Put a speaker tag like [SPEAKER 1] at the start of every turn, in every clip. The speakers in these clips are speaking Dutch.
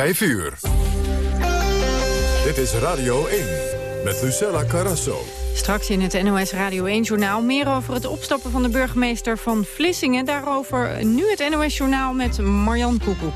[SPEAKER 1] 5 uur. Dit is Radio 1 met Lucella Carrasso.
[SPEAKER 2] Straks in het NOS Radio 1-journaal meer over het opstappen van de burgemeester van Vlissingen. Daarover nu het NOS-journaal met Marjan Koekoek.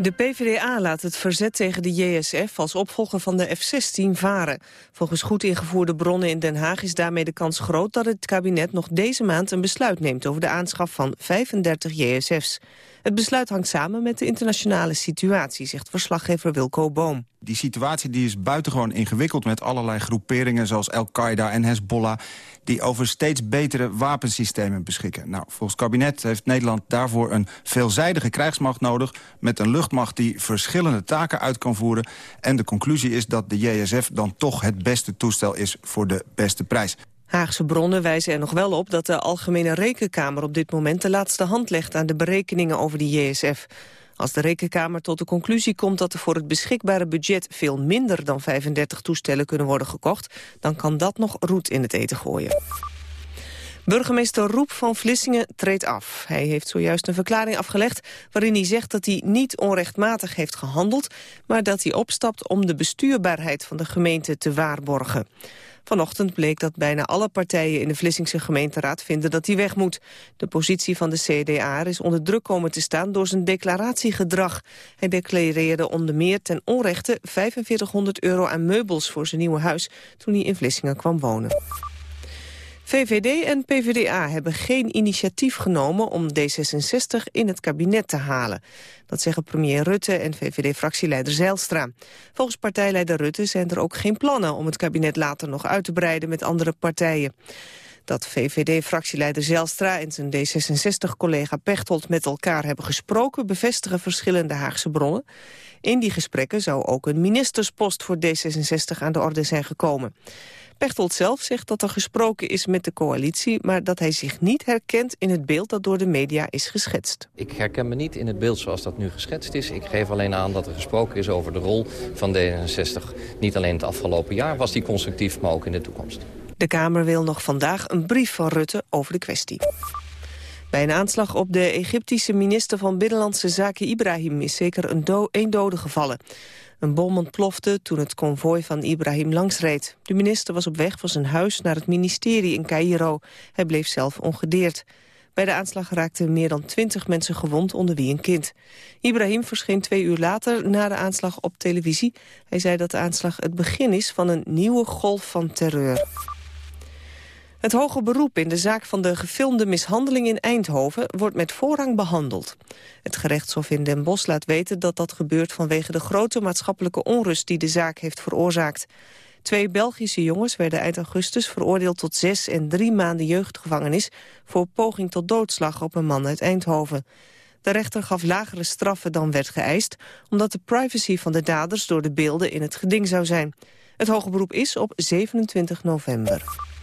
[SPEAKER 3] De PvdA laat het verzet tegen de JSF als opvolger van de F-16 varen. Volgens goed ingevoerde bronnen in Den Haag is daarmee de kans groot dat het kabinet nog deze maand een besluit neemt over de aanschaf van 35 JSF's. Het besluit hangt samen met de internationale situatie, zegt verslaggever Wilco Boom.
[SPEAKER 4] Die situatie die is buitengewoon ingewikkeld met allerlei groeperingen... zoals Al-Qaeda en Hezbollah, die over steeds betere wapensystemen beschikken. Nou, volgens het kabinet heeft Nederland daarvoor een veelzijdige krijgsmacht nodig... met een luchtmacht die verschillende taken uit kan voeren. En de conclusie is dat de JSF dan toch het beste toestel is voor de beste prijs.
[SPEAKER 3] Haagse bronnen wijzen er nog wel op dat de Algemene Rekenkamer op dit moment de laatste hand legt aan de berekeningen over de JSF. Als de Rekenkamer tot de conclusie komt dat er voor het beschikbare budget veel minder dan 35 toestellen kunnen worden gekocht, dan kan dat nog roet in het eten gooien. Burgemeester Roep van Vlissingen treedt af. Hij heeft zojuist een verklaring afgelegd waarin hij zegt dat hij niet onrechtmatig heeft gehandeld, maar dat hij opstapt om de bestuurbaarheid van de gemeente te waarborgen. Vanochtend bleek dat bijna alle partijen in de Vlissingse gemeenteraad vinden dat hij weg moet. De positie van de CDA is onder druk komen te staan door zijn declaratiegedrag. Hij declareerde onder meer ten onrechte 4500 euro aan meubels voor zijn nieuwe huis toen hij in Vlissingen kwam wonen. VVD en PvdA hebben geen initiatief genomen om D66 in het kabinet te halen. Dat zeggen premier Rutte en VVD-fractieleider Zijlstra. Volgens partijleider Rutte zijn er ook geen plannen om het kabinet later nog uit te breiden met andere partijen. Dat VVD-fractieleider Zijlstra en zijn D66-collega Pechtold met elkaar hebben gesproken... bevestigen verschillende Haagse bronnen. In die gesprekken zou ook een ministerspost voor D66 aan de orde zijn gekomen. Pechtold zelf zegt dat er gesproken is met de coalitie... maar dat hij zich niet herkent in het beeld dat door de media is geschetst.
[SPEAKER 5] Ik herken me niet in het beeld zoals dat nu geschetst is. Ik geef alleen aan dat er gesproken is over de rol van D66. Niet alleen het afgelopen jaar was die constructief, maar ook in de toekomst.
[SPEAKER 3] De Kamer wil nog vandaag een brief van Rutte over de kwestie. Bij een aanslag op de Egyptische minister van Binnenlandse Zaken Ibrahim is zeker een, do een dode gevallen. Een bom ontplofte toen het konvooi van Ibrahim langsreed. De minister was op weg van zijn huis naar het ministerie in Cairo. Hij bleef zelf ongedeerd. Bij de aanslag raakten meer dan twintig mensen gewond, onder wie een kind. Ibrahim verscheen twee uur later na de aanslag op televisie. Hij zei dat de aanslag het begin is van een nieuwe golf van terreur. Het hoge beroep in de zaak van de gefilmde mishandeling in Eindhoven wordt met voorrang behandeld. Het gerechtshof in Den Bosch laat weten dat dat gebeurt vanwege de grote maatschappelijke onrust die de zaak heeft veroorzaakt. Twee Belgische jongens werden eind augustus veroordeeld tot zes en drie maanden jeugdgevangenis voor poging tot doodslag op een man uit Eindhoven. De rechter gaf lagere straffen dan werd geëist, omdat de privacy van de daders door de beelden in het geding zou zijn. Het hoge beroep is op 27 november.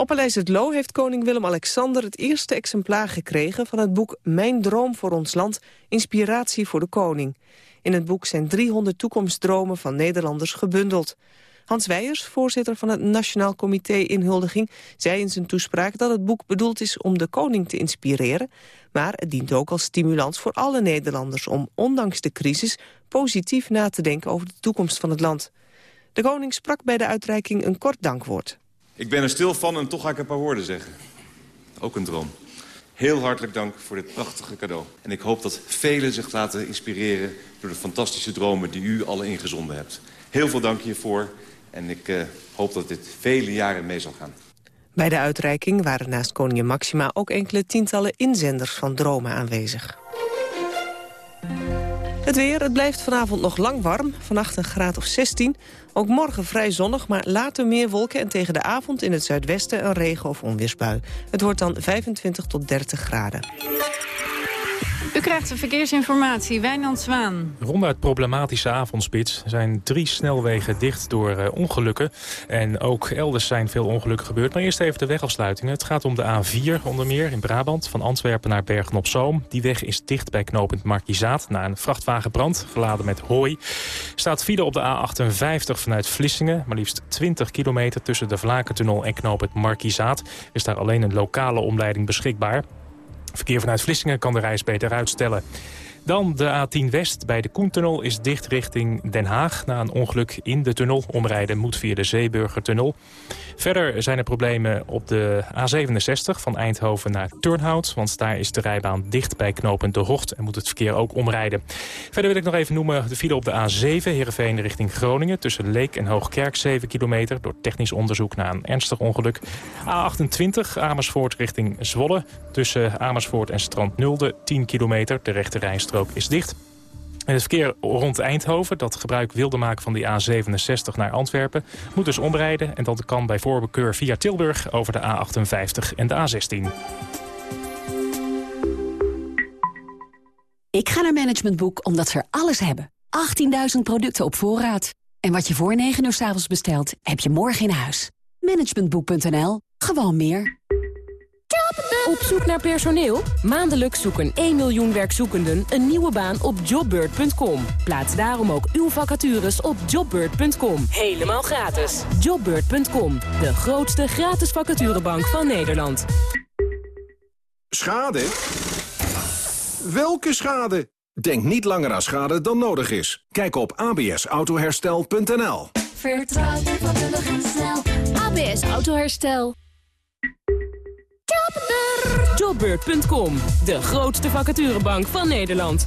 [SPEAKER 3] Op Paleis het Loo heeft koning Willem-Alexander het eerste exemplaar gekregen van het boek Mijn droom voor ons land, inspiratie voor de koning. In het boek zijn 300 toekomstdromen van Nederlanders gebundeld. Hans Weijers, voorzitter van het Nationaal Comité Inhuldiging, zei in zijn toespraak dat het boek bedoeld is om de koning te inspireren, maar het dient ook als stimulans voor alle Nederlanders om, ondanks de crisis, positief na te denken over de toekomst van het land. De koning sprak bij de uitreiking een kort dankwoord.
[SPEAKER 6] Ik ben er stil van en toch ga ik een paar woorden zeggen. Ook een droom. Heel hartelijk dank voor dit prachtige cadeau. En ik hoop dat velen zich laten inspireren door de fantastische dromen die u alle ingezonden hebt. Heel veel dank hiervoor en ik uh, hoop dat dit vele jaren mee zal gaan.
[SPEAKER 3] Bij de uitreiking waren naast koningin Maxima ook enkele tientallen inzenders van dromen aanwezig. Het weer, het blijft vanavond nog lang warm. Vannacht een graad of 16. Ook morgen vrij zonnig, maar later meer wolken... en tegen de avond in het zuidwesten een regen- of onweersbui. Het wordt dan 25 tot 30 graden.
[SPEAKER 2] U krijgt de verkeersinformatie, Wijnand Zwaan.
[SPEAKER 7] Ronduit problematische avondspits zijn drie snelwegen dicht door uh, ongelukken. En ook elders zijn veel ongelukken gebeurd. Maar eerst even de wegafsluitingen. Het gaat om de A4 onder meer in Brabant, van Antwerpen naar Bergen-op-Zoom. Die weg is dicht bij knooppunt Markizaat na een vrachtwagenbrand, geladen met hooi. Staat file op de A58 vanuit Vlissingen, maar liefst 20 kilometer tussen de Vlakentunnel en knooppunt Markizaat. Is daar alleen een lokale omleiding beschikbaar. Verkeer vanuit Vlissingen kan de reis beter uitstellen. Dan de A10 West bij de Koentunnel is dicht richting Den Haag... na een ongeluk in de tunnel. Omrijden moet via de Zeeburgertunnel. Verder zijn er problemen op de A67 van Eindhoven naar Turnhout... want daar is de rijbaan dicht bij knooppunt De Hocht... en moet het verkeer ook omrijden. Verder wil ik nog even noemen de file op de A7... Heerenveen richting Groningen tussen Leek en Hoogkerk 7 kilometer... door technisch onderzoek na een ernstig ongeluk. A28 Amersfoort richting Zwolle tussen Amersfoort en Strand Nulde 10 kilometer. De rechte rijstrook is dicht. Het verkeer rond Eindhoven, dat gebruik wilde maken van die A67 naar Antwerpen... moet dus omrijden en dat kan bij voorkeur via Tilburg over de A58 en de A16.
[SPEAKER 8] Ik ga naar Management Boek omdat ze alles hebben. 18.000 producten op voorraad. En wat je voor 9 uur s avonds bestelt, heb je morgen in huis. Managementboek.nl. Gewoon meer.
[SPEAKER 9] Op zoek naar personeel? Maandelijks zoeken 1 miljoen werkzoekenden een nieuwe baan op jobbird.com. Plaats daarom ook uw vacatures op jobbird.com. Helemaal gratis. Jobbird.com, de grootste gratis vacaturebank van Nederland.
[SPEAKER 10] Schade? Welke schade? Denk niet langer aan schade dan nodig is. Kijk op absautoherstel.nl
[SPEAKER 11] Vertrouw je vakkundig en snel. ABS Autoherstel.
[SPEAKER 9] Jobbeurt.com, de grootste vacaturebank van Nederland.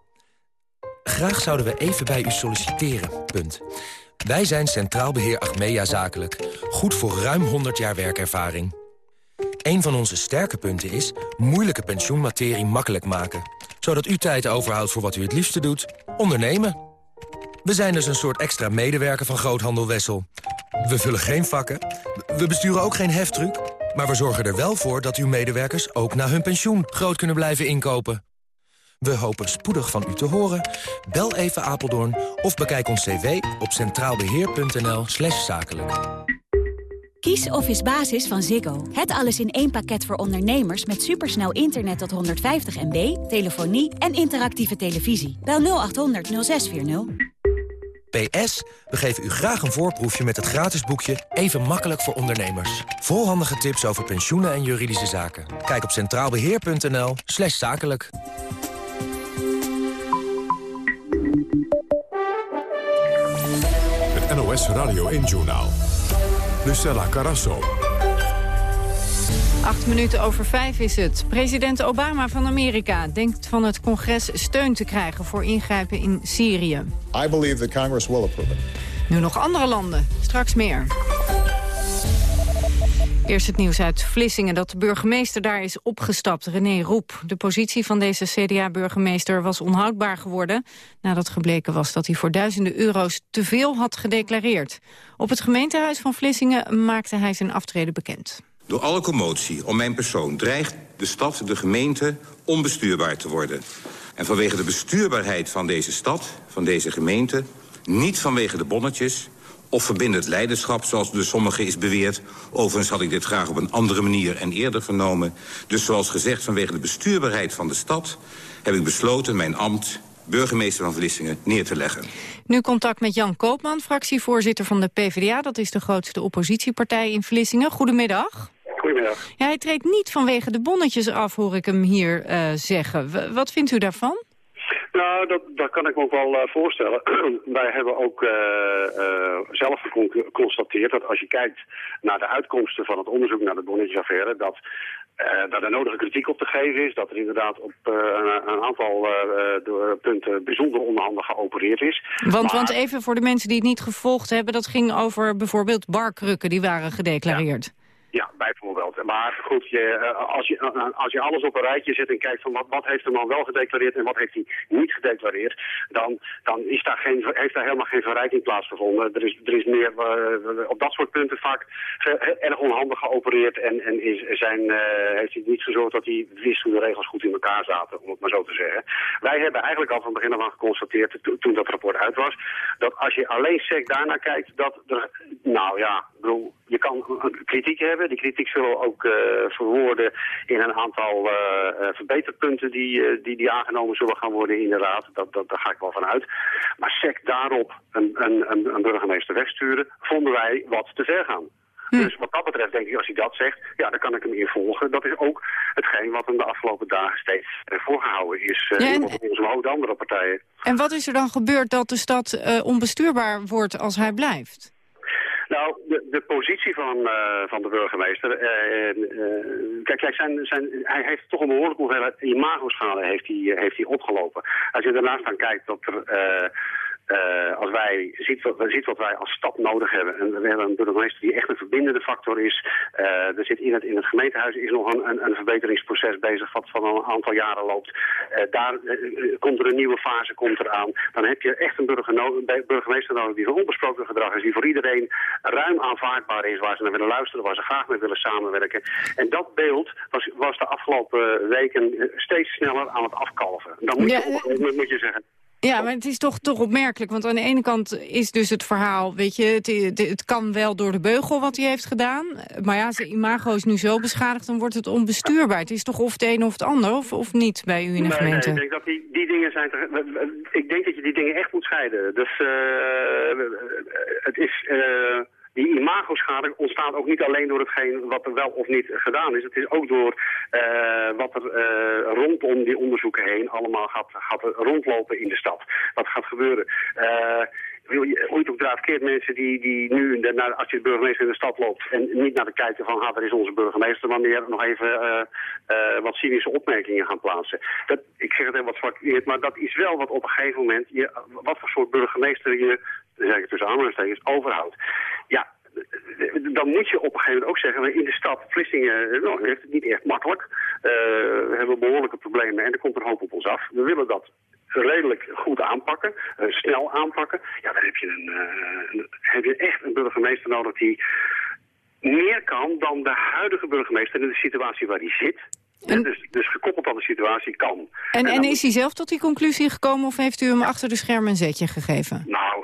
[SPEAKER 12] Graag zouden we even bij u solliciteren. Punt. Wij zijn Centraal Beheer Achmea Zakelijk. Goed voor ruim 100 jaar werkervaring. Een van onze sterke punten is moeilijke pensioenmaterie makkelijk maken. Zodat u tijd overhoudt voor wat u het liefste doet. Ondernemen. We zijn dus een soort extra medewerker van Groothandel Wessel. We vullen geen vakken. We besturen ook geen heftruck. Maar we zorgen er wel voor dat uw medewerkers ook na hun pensioen groot kunnen blijven inkopen. We hopen spoedig van u te horen. Bel even Apeldoorn of bekijk ons cv op centraalbeheer.nl slash zakelijk.
[SPEAKER 8] Kies Office Basis van Ziggo. Het alles in één pakket voor ondernemers met supersnel internet tot 150 MB, telefonie en interactieve televisie. Bel 0800 0640.
[SPEAKER 12] PS, we geven u graag een voorproefje met het gratis boekje Even makkelijk voor ondernemers. Vol handige tips over pensioenen en juridische zaken. Kijk op centraalbeheer.nl slash zakelijk.
[SPEAKER 1] Het NOS Radio 1-journaal. Lucella Carasso.
[SPEAKER 2] Acht minuten over vijf is het. President Obama van Amerika denkt van het congres steun te krijgen voor ingrijpen in Syrië.
[SPEAKER 13] I believe the Congress will approve it.
[SPEAKER 2] Nu nog andere landen. Straks meer. Eerst het nieuws uit Vlissingen dat de burgemeester daar is opgestapt, René Roep. De positie van deze CDA-burgemeester was onhoudbaar geworden... nadat gebleken was dat hij voor duizenden euro's te veel had gedeclareerd. Op het gemeentehuis van Vlissingen maakte hij zijn aftreden bekend.
[SPEAKER 14] Door alle commotie om mijn persoon dreigt de stad, de gemeente, onbestuurbaar te worden. En vanwege de bestuurbaarheid van deze stad, van deze gemeente... niet vanwege de bonnetjes of verbindend leiderschap, zoals door sommigen is beweerd. Overigens had ik dit graag op een andere manier en eerder vernomen. Dus zoals gezegd, vanwege de bestuurbaarheid van de stad... heb ik besloten mijn ambt burgemeester van Vlissingen neer te leggen.
[SPEAKER 2] Nu contact met Jan Koopman, fractievoorzitter van de PvdA. Dat is de grootste oppositiepartij in Vlissingen. Goedemiddag.
[SPEAKER 15] Goedemiddag.
[SPEAKER 2] Ja, hij treedt niet vanwege de bonnetjes af, hoor ik hem hier uh, zeggen. W wat vindt u daarvan?
[SPEAKER 15] Nou, dat, dat kan ik me ook wel uh, voorstellen. Wij hebben ook uh, uh, zelf geconstateerd dat als je kijkt naar de uitkomsten van het onderzoek naar de bonnetjesaffaire... dat daar de nodige kritiek op te geven is. Dat er inderdaad op een, een, aantal punten bijzonder onderhandig geopereerd is.
[SPEAKER 2] Want, maar, want even voor de mensen die het niet gevolgd hebben... dat ging over bijvoorbeeld barkrukken die waren gedeclareerd.
[SPEAKER 15] Ja. Ja, bijvoorbeeld. maar goed, je, eh, als, je, eh, als je alles op een rijtje zet en kijkt van wat, wat heeft de man wel gedeclareerd en wat heeft hij niet gedeclareerd, dan, dan is daar geen, heeft daar helemaal geen verrijking plaatsgevonden. Er is, er is meer op dat soort punten vaak erg onhandig geopereerd en, en is, zijn, heeft hij niet gezorgd dat hij wist hoe de regels goed in elkaar zaten, om het maar zo te zeggen. Wij hebben eigenlijk al van begin af aan geconstateerd, toen dat rapport uit was, dat als je alleen sec daarnaar kijkt, dat er, nou ja, ik bedoel, je kan kritiek hebben. Die kritiek zullen ook uh, verwoorden in een aantal uh, verbeterpunten die, die, die aangenomen zullen gaan worden in de raad. Dat, dat, daar ga ik wel van uit. Maar sec daarop een, een, een, burgemeester wegsturen, vonden wij wat te ver gaan. Hm. Dus wat dat betreft denk ik, als hij dat zegt, ja, dan kan ik hem in volgen. Dat is ook hetgeen wat hem de afgelopen dagen steeds voorgehouden is. Ja, en... ook de andere partijen.
[SPEAKER 2] En wat is er dan gebeurd dat de stad uh, onbestuurbaar wordt als hij blijft?
[SPEAKER 15] Nou, de, de positie van, uh, van de burgemeester... kijk, kijk zijn, zijn, hij heeft toch een behoorlijke hoeveelheid imagoschade heeft hij, heeft hij opgelopen. Als je daarnaast dan kijkt dat er uh, als wij ziet wat, ziet wat wij als stad nodig hebben. En we hebben een burgemeester die echt een verbindende factor is. Uh, er zit in het, in het gemeentehuis is nog een, een, een verbeteringsproces bezig wat van een aantal jaren loopt. Uh, daar komt er een nieuwe fase komt eraan. Dan heb je echt een burger no burgemeester nodig die voor onbesproken gedrag is. Die voor iedereen ruim aanvaardbaar is. Waar ze naar willen luisteren. Waar ze graag mee willen samenwerken. En dat beeld was, was de afgelopen weken steeds sneller aan het afkalven. Dan moet, je, moet je zeggen.
[SPEAKER 2] Ja, maar het is toch, toch opmerkelijk. Want aan de ene kant is dus het verhaal... weet je, het, het, kan wel door de beugel wat hij heeft gedaan. Maar ja, zijn imago is nu zo beschadigd... dan wordt het onbestuurbaar. Het is toch of het een of het ander, of, of niet bij u in de gemeente?
[SPEAKER 15] Nee, ik denk dat die, die dingen zijn... ik denk dat je die dingen echt moet scheiden. Dus uh, het is... Uh, die imagoschade ontstaat ook niet alleen door hetgeen wat er wel of niet gedaan is. Het is ook door uh, wat er uh, rondom die onderzoeken heen allemaal gaat, gaat rondlopen in de stad. Wat gaat gebeuren. Uh, je ook draait, keert mensen die, die nu, naar, als je de burgemeester in de stad loopt... en niet naar de kijken van, ah, daar is onze burgemeester... wanneer nog even wat cynische opmerkingen gaan plaatsen. Dat, ik zeg het even wat zwak, maar dat is wel wat op een gegeven moment... Je, wat voor soort burgemeester je, zeg ik tussen aanhalingstekens, overhoudt. Ja, dan moet je op een gegeven moment ook zeggen... in de stad Vlissingen nou, heeft het niet echt makkelijk. Uh, we hebben behoorlijke problemen en er komt een hoop op ons af. We willen dat redelijk goed aanpakken, uh, snel aanpakken. Ja, dan heb je, een, uh, heb je echt een burgemeester nodig die meer kan dan de huidige burgemeester in de situatie waar hij zit. En... Dus, dus gekoppeld aan de situatie kan.
[SPEAKER 2] En, en, en is hij zelf tot die conclusie gekomen of heeft u hem achter de schermen een zetje gegeven?
[SPEAKER 15] Nou,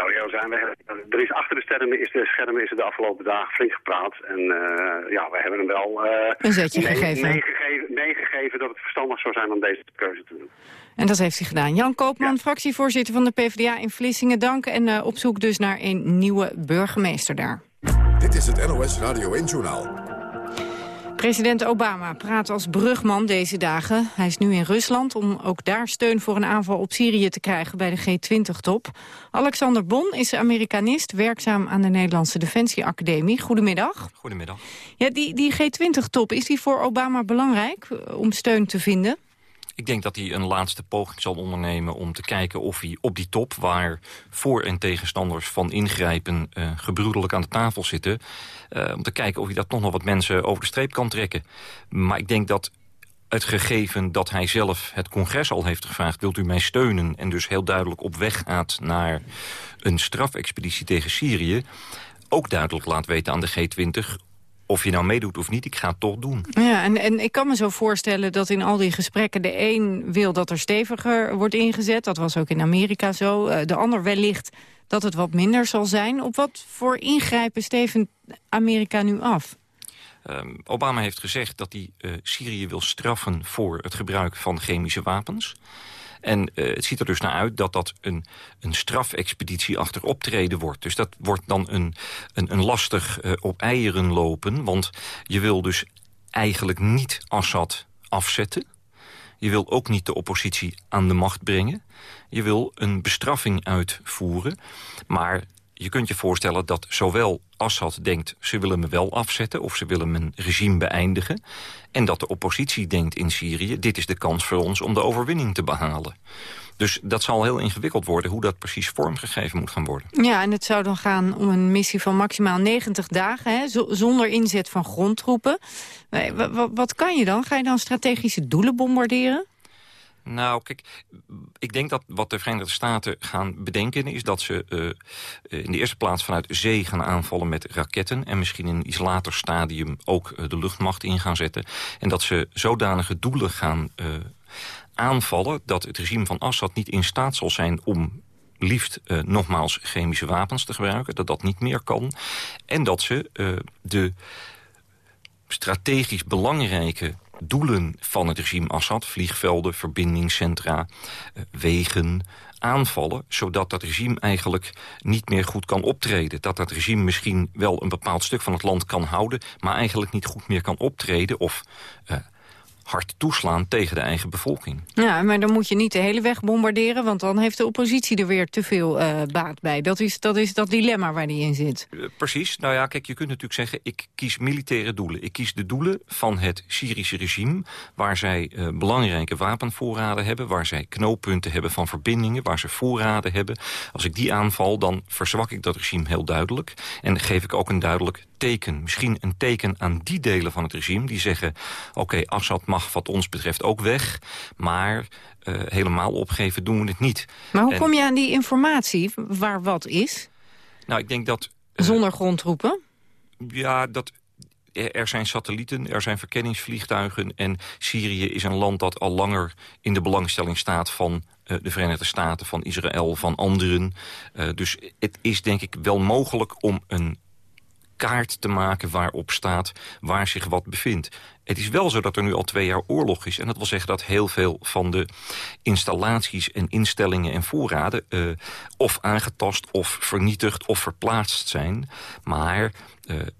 [SPEAKER 15] nou ja, zijn we, er is achter de schermen is, de schermen is er de afgelopen dagen flink gepraat. En uh, ja, we hebben hem wel uh,
[SPEAKER 2] een zetje gegeven.
[SPEAKER 15] Meegegeven, meegegeven dat het verstandig zou zijn om deze keuze te doen.
[SPEAKER 2] En dat heeft hij gedaan. Jan Koopman, fractievoorzitter van de PvdA in Vlissingen. Dank en uh, op zoek dus naar een nieuwe burgemeester daar.
[SPEAKER 1] Dit is het NOS Radio 1 Journaal.
[SPEAKER 2] President Obama praat als brugman deze dagen. Hij is nu in Rusland om ook daar steun voor een aanval op Syrië te krijgen bij de G20-top. Alexander Bon is Amerikanist, werkzaam aan de Nederlandse Defensieacademie. Goedemiddag.
[SPEAKER 16] Goedemiddag.
[SPEAKER 2] Ja, die, die G20-top, is die voor Obama belangrijk eh, om steun te vinden?
[SPEAKER 16] Ik denk dat hij een laatste poging zal ondernemen om te kijken of hij op die top... waar voor- en tegenstanders van ingrijpen uh, gebroedelijk aan de tafel zitten... Uh, om te kijken of hij dat toch nog wat mensen over de streep kan trekken. Maar ik denk dat het gegeven dat hij zelf het congres al heeft gevraagd... wilt u mij steunen en dus heel duidelijk op weg gaat naar een strafexpeditie tegen Syrië... ook duidelijk laat weten aan de G20 of je nou meedoet of niet, ik ga het toch doen.
[SPEAKER 2] Ja, en, en ik kan me zo voorstellen dat in al die gesprekken... de een wil dat er steviger wordt ingezet, dat was ook in Amerika zo. Uh, de ander wellicht dat het wat minder zal zijn. Op wat voor ingrijpen steven Amerika nu af?
[SPEAKER 16] Um, Obama heeft gezegd dat hij uh, Syrië wil straffen voor het gebruik van chemische wapens. En uh, het ziet er dus naar uit dat dat een, een strafexpeditie achter optreden wordt. Dus dat wordt dan een, een, een lastig uh, op eieren lopen. Want je wil dus eigenlijk niet Assad afzetten. Je wil ook niet de oppositie aan de macht brengen. Je wil een bestraffing uitvoeren. Maar je kunt je voorstellen dat zowel Assad denkt... ze willen me wel afzetten of ze willen mijn regime beëindigen... en dat de oppositie denkt in Syrië... dit is de kans voor ons om de overwinning te behalen. Dus dat zal heel ingewikkeld worden hoe dat precies vormgegeven moet gaan worden.
[SPEAKER 2] Ja, en het zou dan gaan om een missie van maximaal 90 dagen... Hè, zonder inzet van grondtroepen. Wat kan je dan? Ga je dan strategische doelen bombarderen?
[SPEAKER 16] Nou, kijk, ik denk dat wat de Verenigde Staten gaan bedenken... is dat ze uh, in de eerste plaats vanuit zee gaan aanvallen met raketten... en misschien in een iets later stadium ook uh, de luchtmacht in gaan zetten. En dat ze zodanige doelen gaan aanvallen... dat het regime van Assad niet in staat zal zijn om liefst nogmaals chemische wapens te gebruiken. Dat dat niet meer kan. En dat ze de strategisch belangrijke doelen van het regime Assad... vliegvelden, verbindingscentra, uh, wegen, aanvallen... zodat dat regime eigenlijk niet meer goed kan optreden. Dat dat regime misschien wel een bepaald stuk van het land kan houden... maar eigenlijk niet goed meer kan optreden... of hard toeslaan tegen de eigen bevolking.
[SPEAKER 2] Ja, maar dan moet je niet de hele weg bombarderen... want dan heeft de oppositie er weer te veel uh, baat bij. Dat is, dat is dat dilemma waar die in zit.
[SPEAKER 16] Uh, precies. Nou ja, kijk, je kunt natuurlijk zeggen... ik kies militaire doelen. Ik kies de doelen van het Syrische regime... waar zij uh, belangrijke wapenvoorraden hebben... waar zij knooppunten hebben van verbindingen... waar ze voorraden hebben. Als ik die aanval, dan verzwak ik dat regime heel duidelijk. En geef ik ook een duidelijk teken. Misschien een teken aan die delen van het regime... die zeggen, oké, okay, Assad mag wat ons betreft ook weg. Maar uh, helemaal opgeven doen we het niet.
[SPEAKER 2] Maar hoe en, kom je aan die informatie waar wat is?
[SPEAKER 16] Nou, ik denk dat...
[SPEAKER 2] Uh, Zonder grondtroepen?
[SPEAKER 16] Ja, dat er zijn satellieten, er zijn verkenningsvliegtuigen... en Syrië is een land dat al langer in de belangstelling staat... van uh, de Verenigde Staten, van Israël, van anderen. Uh, dus het is denk ik wel mogelijk om een kaart te maken waarop staat waar zich wat bevindt. Het is wel zo dat er nu al twee jaar oorlog is. En dat wil zeggen dat heel veel van de installaties en instellingen en voorraden... Uh, of aangetast of vernietigd of verplaatst zijn. Maar ik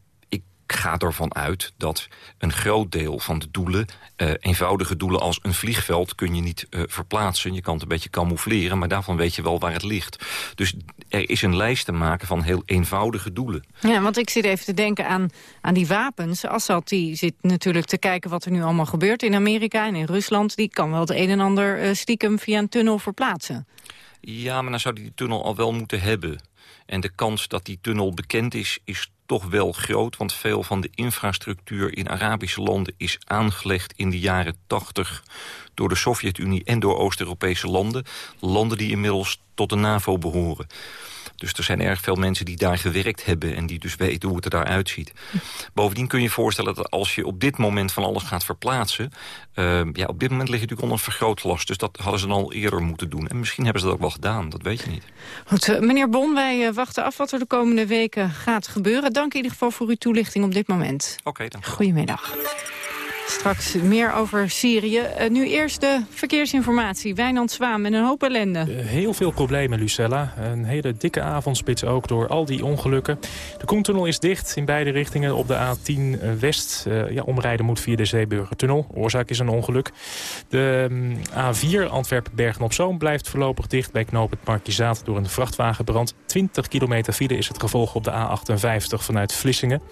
[SPEAKER 16] ga ervan uit dat een groot deel van de doelen... Uh, eenvoudige doelen als een vliegveld kun je niet uh, verplaatsen. Je kan het een beetje camoufleren, maar daarvan weet je wel waar het ligt. Dus er is een lijst te maken van heel eenvoudige doelen.
[SPEAKER 2] Ja, want ik zit even te denken aan, aan die wapens. Assad die zit natuurlijk te kijken wat er nu allemaal gebeurt in Amerika en in Rusland. Die kan wel het een en ander uh, stiekem via een tunnel verplaatsen.
[SPEAKER 16] Ja, maar dan zou die tunnel al wel moeten hebben. En de kans dat die tunnel bekend is, is toch wel groot. Want veel van de infrastructuur in Arabische landen is aangelegd in de jaren 80 door de Sovjet-Unie en door Oost-Europese landen. Landen die inmiddels tot de NAVO behoren. Dus er zijn erg veel mensen die daar gewerkt hebben... en die dus weten hoe het er daaruit ziet. Bovendien kun je je voorstellen dat als je op dit moment van alles gaat verplaatsen... Uh, ja, op dit moment lig je natuurlijk onder een vergrootglas. Dus dat hadden ze dan al eerder moeten doen. En misschien hebben ze dat ook wel gedaan, dat weet je niet.
[SPEAKER 2] Goed, uh, meneer Bon, wij uh, wachten af wat er de komende weken gaat gebeuren. Dank in ieder geval voor uw toelichting op dit moment.
[SPEAKER 16] Oké, okay, dank u.
[SPEAKER 2] Goedemiddag. Straks meer over Syrië. Uh, nu eerst de verkeersinformatie. Wijnand Zwaan met een hoop ellende.
[SPEAKER 7] Uh, heel veel problemen, Lucella. Een hele dikke avondspits ook door al die ongelukken. De Koentunnel is dicht in beide richtingen op de A10 West. Uh, ja, omrijden moet via de Zeeburgertunnel. Oorzaak is een ongeluk. De um, A4 Antwerpen-Bergen-op-Zoom blijft voorlopig dicht... bij knoop het Markizaat door een vrachtwagenbrand. 20 kilometer file is het gevolg op de A58 vanuit Vlissingen.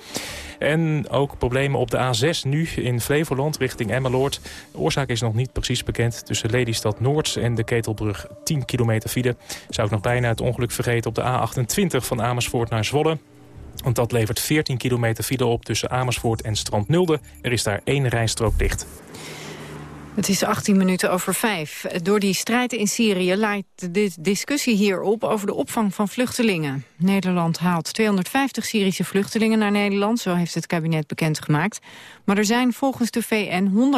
[SPEAKER 7] En ook problemen op de A6 nu in Flevoland richting Emmeloord. De oorzaak is nog niet precies bekend. Tussen Lelystad Noord en de Ketelbrug 10 kilometer file. Zou ik nog bijna het ongeluk vergeten op de A28 van Amersfoort naar Zwolle. Want dat levert 14 kilometer file op tussen Amersfoort en Strand Nulde. Er is daar één rijstrook dicht.
[SPEAKER 2] Het is 18 minuten over vijf. Door die strijd in Syrië leidt de discussie hierop over de opvang van vluchtelingen. Nederland haalt 250 Syrische vluchtelingen naar Nederland, zo heeft het kabinet bekendgemaakt. Maar er zijn volgens de VN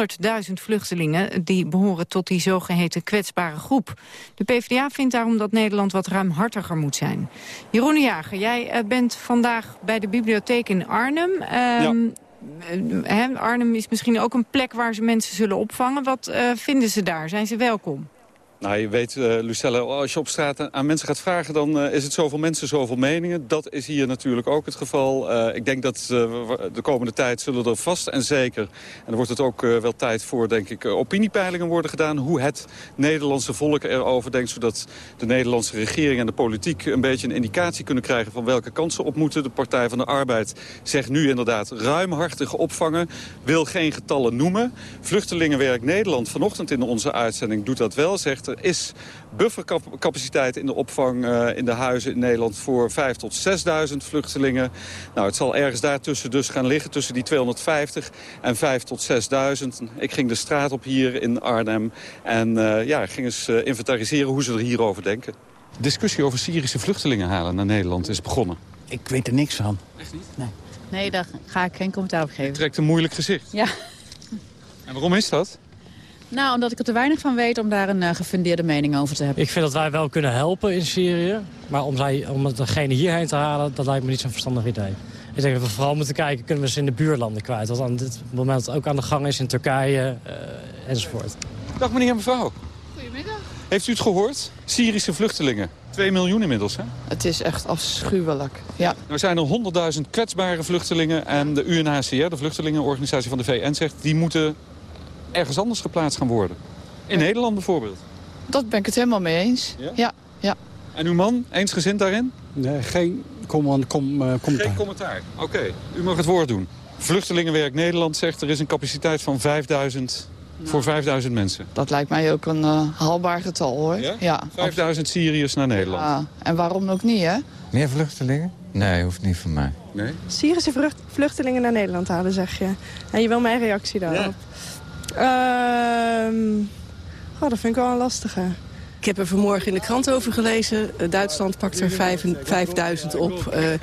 [SPEAKER 2] 100.000 vluchtelingen die behoren tot die zogeheten kwetsbare groep. De PvdA vindt daarom dat Nederland wat ruimhartiger moet zijn. Jeroen Jager, jij bent vandaag bij de bibliotheek in Arnhem. Um, ja. He, Arnhem is misschien ook een plek waar ze mensen zullen opvangen. Wat uh, vinden ze daar? Zijn ze welkom?
[SPEAKER 17] Nou, je weet, uh, Lucelle, als je op straat aan mensen gaat vragen... dan uh, is het zoveel mensen, zoveel meningen. Dat is hier natuurlijk ook het geval. Uh, ik denk dat de komende tijd zullen er vast en zeker... en er wordt het ook wel tijd voor, denk ik, opiniepeilingen worden gedaan... hoe het Nederlandse volk erover denkt... zodat de Nederlandse regering en de politiek een beetje een indicatie kunnen krijgen... van welke kansen op moeten. De Partij van de Arbeid zegt nu inderdaad ruimhartig opvangen. Wil geen getallen noemen. Vluchtelingenwerk Nederland vanochtend in onze uitzending doet dat wel, zegt Er is buffercapaciteit in de opvang uh, in de huizen in Nederland... voor 5.000 tot 6.000 vluchtelingen. Nou, het zal ergens daartussen dus gaan liggen, tussen die 250 en 5.000 tot 6.000. Ik ging de straat op hier in Arnhem en uh, ja, ging eens uh, inventariseren hoe ze er hierover denken. De discussie over Syrische vluchtelingen halen naar Nederland is begonnen.
[SPEAKER 18] Ik weet er niks van.
[SPEAKER 17] Echt niet?
[SPEAKER 18] Nee.
[SPEAKER 19] Nee, daar ga ik geen commentaar op geven. Je
[SPEAKER 17] trekt een moeilijk gezicht.
[SPEAKER 19] Ja.
[SPEAKER 17] En waarom is dat?
[SPEAKER 19] Nou, omdat ik er te weinig van weet om daar een uh, gefundeerde mening over te hebben.
[SPEAKER 20] Ik vind dat wij wel kunnen helpen in Syrië. Maar om, zij, om degene hierheen te halen, dat lijkt me niet zo'n verstandig idee. Ik denk dat we vooral moeten kijken, kunnen we ze in de buurlanden kwijt. Wat aan dit moment ook aan de gang is in Turkije uh, enzovoort.
[SPEAKER 17] Dag meneer en mevrouw.
[SPEAKER 19] Goedemiddag.
[SPEAKER 17] Heeft u het gehoord? Syrische vluchtelingen. 2 miljoen inmiddels, hè?
[SPEAKER 21] Het is echt afschuwelijk, ja.
[SPEAKER 17] Er zijn er 100.000 kwetsbare vluchtelingen. En de UNHCR, de vluchtelingenorganisatie van de VN, zegt... die moeten ergens anders geplaatst gaan worden. In ja. Nederland bijvoorbeeld.
[SPEAKER 21] Dat ben ik het helemaal mee eens. Ja? Ja. ja.
[SPEAKER 17] En uw man, eensgezind daarin?
[SPEAKER 18] Nee, geen com com uh, commentaar.
[SPEAKER 17] Geen commentaar, oké. Okay. U mag het woord doen. Vluchtelingenwerk Nederland zegt er is een capaciteit van 5000 voor 5000 mensen.
[SPEAKER 21] Dat lijkt mij ook een uh, haalbaar getal, hoor.
[SPEAKER 17] Ja? ja 5000 Syriërs naar Nederland. Ja,
[SPEAKER 21] en waarom ook niet, hè?
[SPEAKER 22] Meer vluchtelingen? Nee, hoeft niet van mij.
[SPEAKER 17] Nee?
[SPEAKER 23] Syrische vluchtelingen naar Nederland halen, zeg je. En je wil mijn reactie daarop? Ja. Uh, oh, dat vind ik wel een lastige.
[SPEAKER 24] Ik heb er vanmorgen in de krant over gelezen. Duitsland pakt er 5000 op. Uh,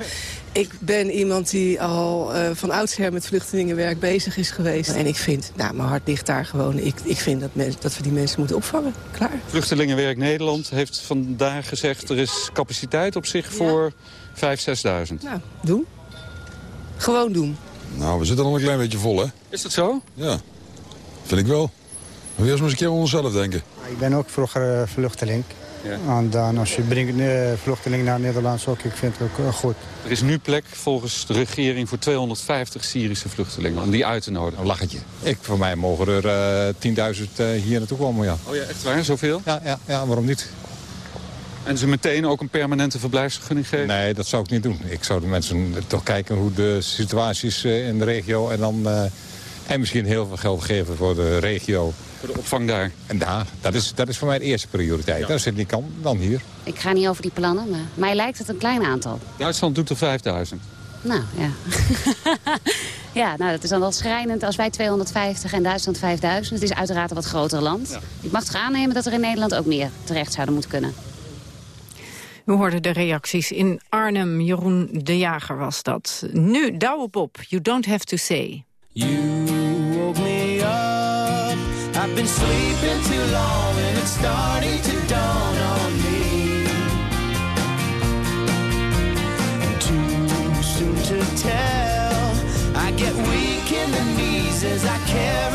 [SPEAKER 24] ik ben iemand die al uh, van oudsher met vluchtelingenwerk bezig is geweest. En ik vind, nou, mijn hart ligt daar gewoon. Ik, ik vind dat, men, dat we die mensen moeten opvangen. Klaar.
[SPEAKER 17] Vluchtelingenwerk Nederland heeft vandaag gezegd... er is capaciteit op zich voor ja. 5.000, 6.000.
[SPEAKER 24] Nou, doen. Gewoon doen.
[SPEAKER 25] Nou, we zitten al een klein beetje vol, hè?
[SPEAKER 17] Is dat zo?
[SPEAKER 25] Ja, vind ik wel. We eerst maar eens een keer aan onszelf denken.
[SPEAKER 18] Ik ben ook vroeger uh, vluchteling. Ja. En dan als je brengt uh, vluchtelingen naar Nederland, ook, ik vind het ook uh, goed.
[SPEAKER 17] Er is nu plek volgens de regering voor 250 Syrische vluchtelingen om die uit te nodigen.
[SPEAKER 22] Een lachertje. Ik, voor mij mogen er uh, 10.000 hier naartoe komen, ja.
[SPEAKER 17] Oh ja, echt waar? Zoveel?
[SPEAKER 22] Ja, ja, ja, waarom niet?
[SPEAKER 17] En ze meteen ook een permanente verblijfsvergunning geven?
[SPEAKER 22] Nee, dat zou ik niet doen. Ik zou de mensen toch kijken hoe de situatie is in de regio en dan... en misschien heel veel geld geven voor de regio.
[SPEAKER 17] Voor de opvang daar?
[SPEAKER 22] En daar, dat is, dat is voor mij de eerste prioriteit. Ja. Als het niet kan, dan hier.
[SPEAKER 26] Ik ga niet over die plannen, maar mij lijkt het een klein aantal.
[SPEAKER 17] Duitsland doet er 5000.
[SPEAKER 26] Nou, ja. ja, nou, dat is dan wel schrijnend als wij 250 en Duitsland 5000. Het is uiteraard een wat groter land. Ja. Ik mag toch aannemen dat er in Nederland ook meer terecht zouden moeten kunnen.
[SPEAKER 2] We hoorden de reacties in Arnhem. Jeroen de Jager was dat. Nu, Douwepop, You Don't Have To Say.
[SPEAKER 27] You woke me up. I've been sleeping too long and it's starting to dawn on me. Too soon to tell. I get weak in the knees as I carry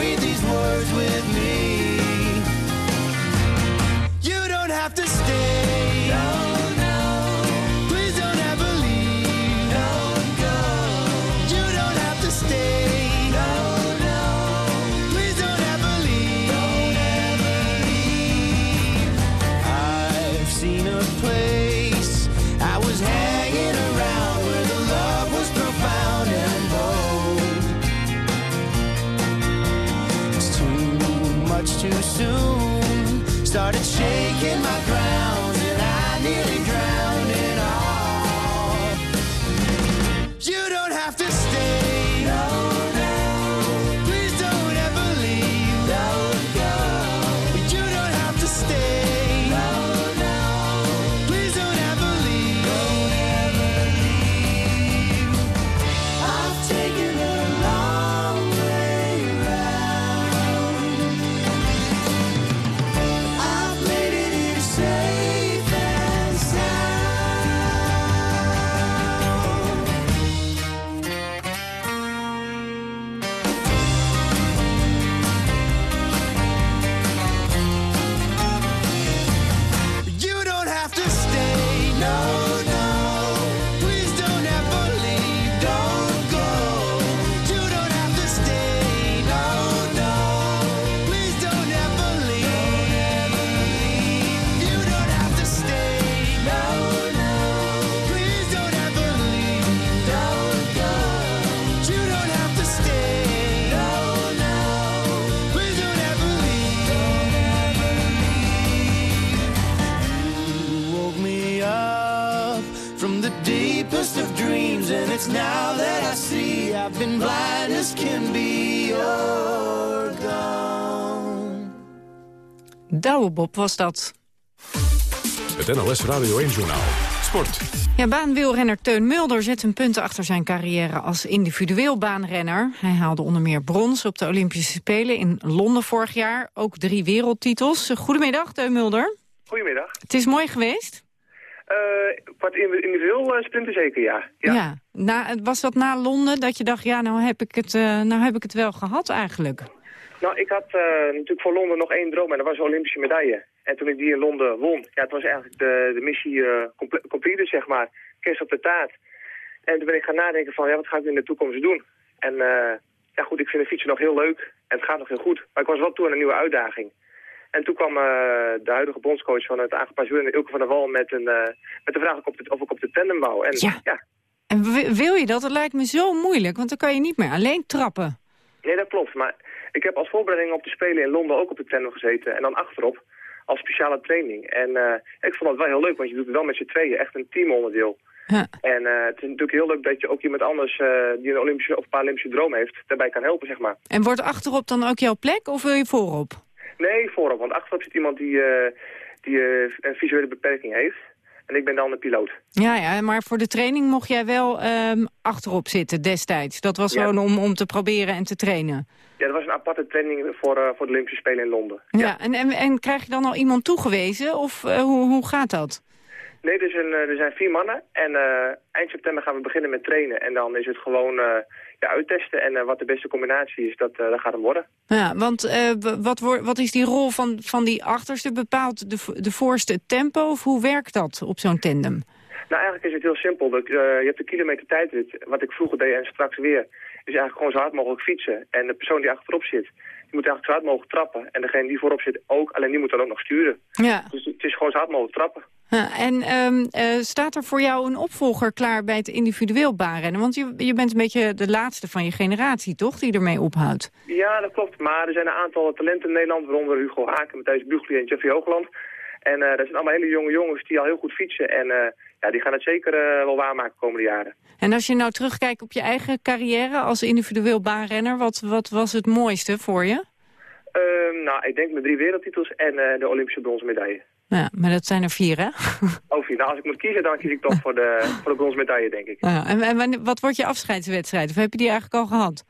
[SPEAKER 27] as can be. You're gone.
[SPEAKER 2] Douwe Bob was dat.
[SPEAKER 1] Het NLS Radio 1 Journaal. Sport.
[SPEAKER 2] Ja, baanwielrenner Teun Mulder zet een punten achter zijn carrière als individueel baanrenner. Hij haalde onder meer brons op de Olympische Spelen in Londen vorig jaar. Ook drie wereldtitels. Goedemiddag, Teun Mulder.
[SPEAKER 28] Goedemiddag.
[SPEAKER 2] Het is mooi geweest?
[SPEAKER 28] Uh, wat individueel uh, sprinten zeker, ja.
[SPEAKER 2] Ja. ja. Na, was dat na Londen dat je dacht, ja, nou heb ik het, uh, nou heb ik het wel gehad eigenlijk?
[SPEAKER 28] Nou, ik had natuurlijk voor Londen nog één droom en dat was een Olympische medaille. En toen ik die in Londen won, ja, het was eigenlijk de, de missie complete, zeg maar. Kerst op de taart. En toen ben ik gaan nadenken van, ja, wat ga ik in de toekomst doen? En ja, goed, ik vind de fietsen nog heel leuk en het gaat nog heel goed. Maar ik was wel toe aan een nieuwe uitdaging. En toen kwam uh, de huidige bondscoach van het aangepast wielrennen, Ilke van der Wal, met, een, uh, met de vraag of, ik op de tandem wou. En,
[SPEAKER 2] ja. ja. En wil je dat? Dat lijkt me zo moeilijk, want dan kan je niet meer alleen trappen.
[SPEAKER 28] Nee, dat klopt. Maar ik heb als voorbereiding op de Spelen in Londen ook op de tandem gezeten. En dan achterop, als speciale training. En uh, ik vond het wel heel leuk, want je doet het wel met z'n tweeën. Echt een teamonderdeel. Ja. En het is natuurlijk heel leuk dat je ook iemand anders die een Olympische of Paralympische droom heeft, daarbij kan helpen, zeg maar.
[SPEAKER 2] En wordt achterop dan ook jouw plek of wil je voorop?
[SPEAKER 28] Nee, voorop. Want achterop zit iemand die, uh, die uh, een visuele beperking heeft. En ik ben dan de piloot.
[SPEAKER 2] Ja, ja maar voor de training mocht jij wel um, achterop zitten destijds. Dat was gewoon om, om te proberen en te trainen.
[SPEAKER 28] Ja, dat was een aparte training voor, uh, voor de Olympische Spelen in Londen.
[SPEAKER 2] Ja, ja. En, en, en krijg je dan al iemand toegewezen? Of hoe, hoe gaat dat?
[SPEAKER 28] Nee, er zijn, er zijn vier mannen. En eind september gaan we beginnen met trainen. En dan is het gewoon ja, uittesten. En uh, wat de beste combinatie is, dat, uh, dat gaat hem worden.
[SPEAKER 2] Ja, want uh, wat, wat is die rol van, van die achterste? Bepaalt de, de voorste het tempo? Of hoe werkt dat op zo'n tandem?
[SPEAKER 28] Nou, eigenlijk is het heel simpel. Dat, je hebt de kilometer tijdrit, wat ik vroeger deed en straks weer. Is eigenlijk gewoon zo hard mogelijk fietsen. En de persoon die achterop zit, moet eigenlijk zo hard mogelijk trappen. En degene die voorop zit ook, alleen die moet dan ook nog sturen.
[SPEAKER 2] Ja.
[SPEAKER 28] Dus het is gewoon zo hard mogelijk trappen.
[SPEAKER 2] Ja, en um, uh, staat er voor jou een opvolger klaar bij het individueel baanrennen? Want je, je bent een beetje de laatste van je generatie, toch, die ermee ophoudt?
[SPEAKER 28] Ja, dat klopt. Maar er zijn een aantal talenten in Nederland, waaronder Hugo Haken, Matthijs Bugli en Jeffrey Hoogland. En uh, dat zijn allemaal hele jonge jongens die al heel goed fietsen. En uh, ja, die gaan het zeker wel waarmaken de komende jaren.
[SPEAKER 2] En als je nou terugkijkt op je eigen carrière als individueel baanrenner, wat, wat was het mooiste voor je?
[SPEAKER 28] Uh, nou, ik denk mijn drie wereldtitels en de Olympische bronzen medaille.
[SPEAKER 2] Ja, maar dat zijn er vier, hè?
[SPEAKER 28] Oh, vier. Nou, als ik moet kiezen, dan kies ik toch voor de, voor de bronzen medaille, denk ik.
[SPEAKER 2] Ja, en, en wat wordt je afscheidswedstrijd? Of heb je die eigenlijk al gehad?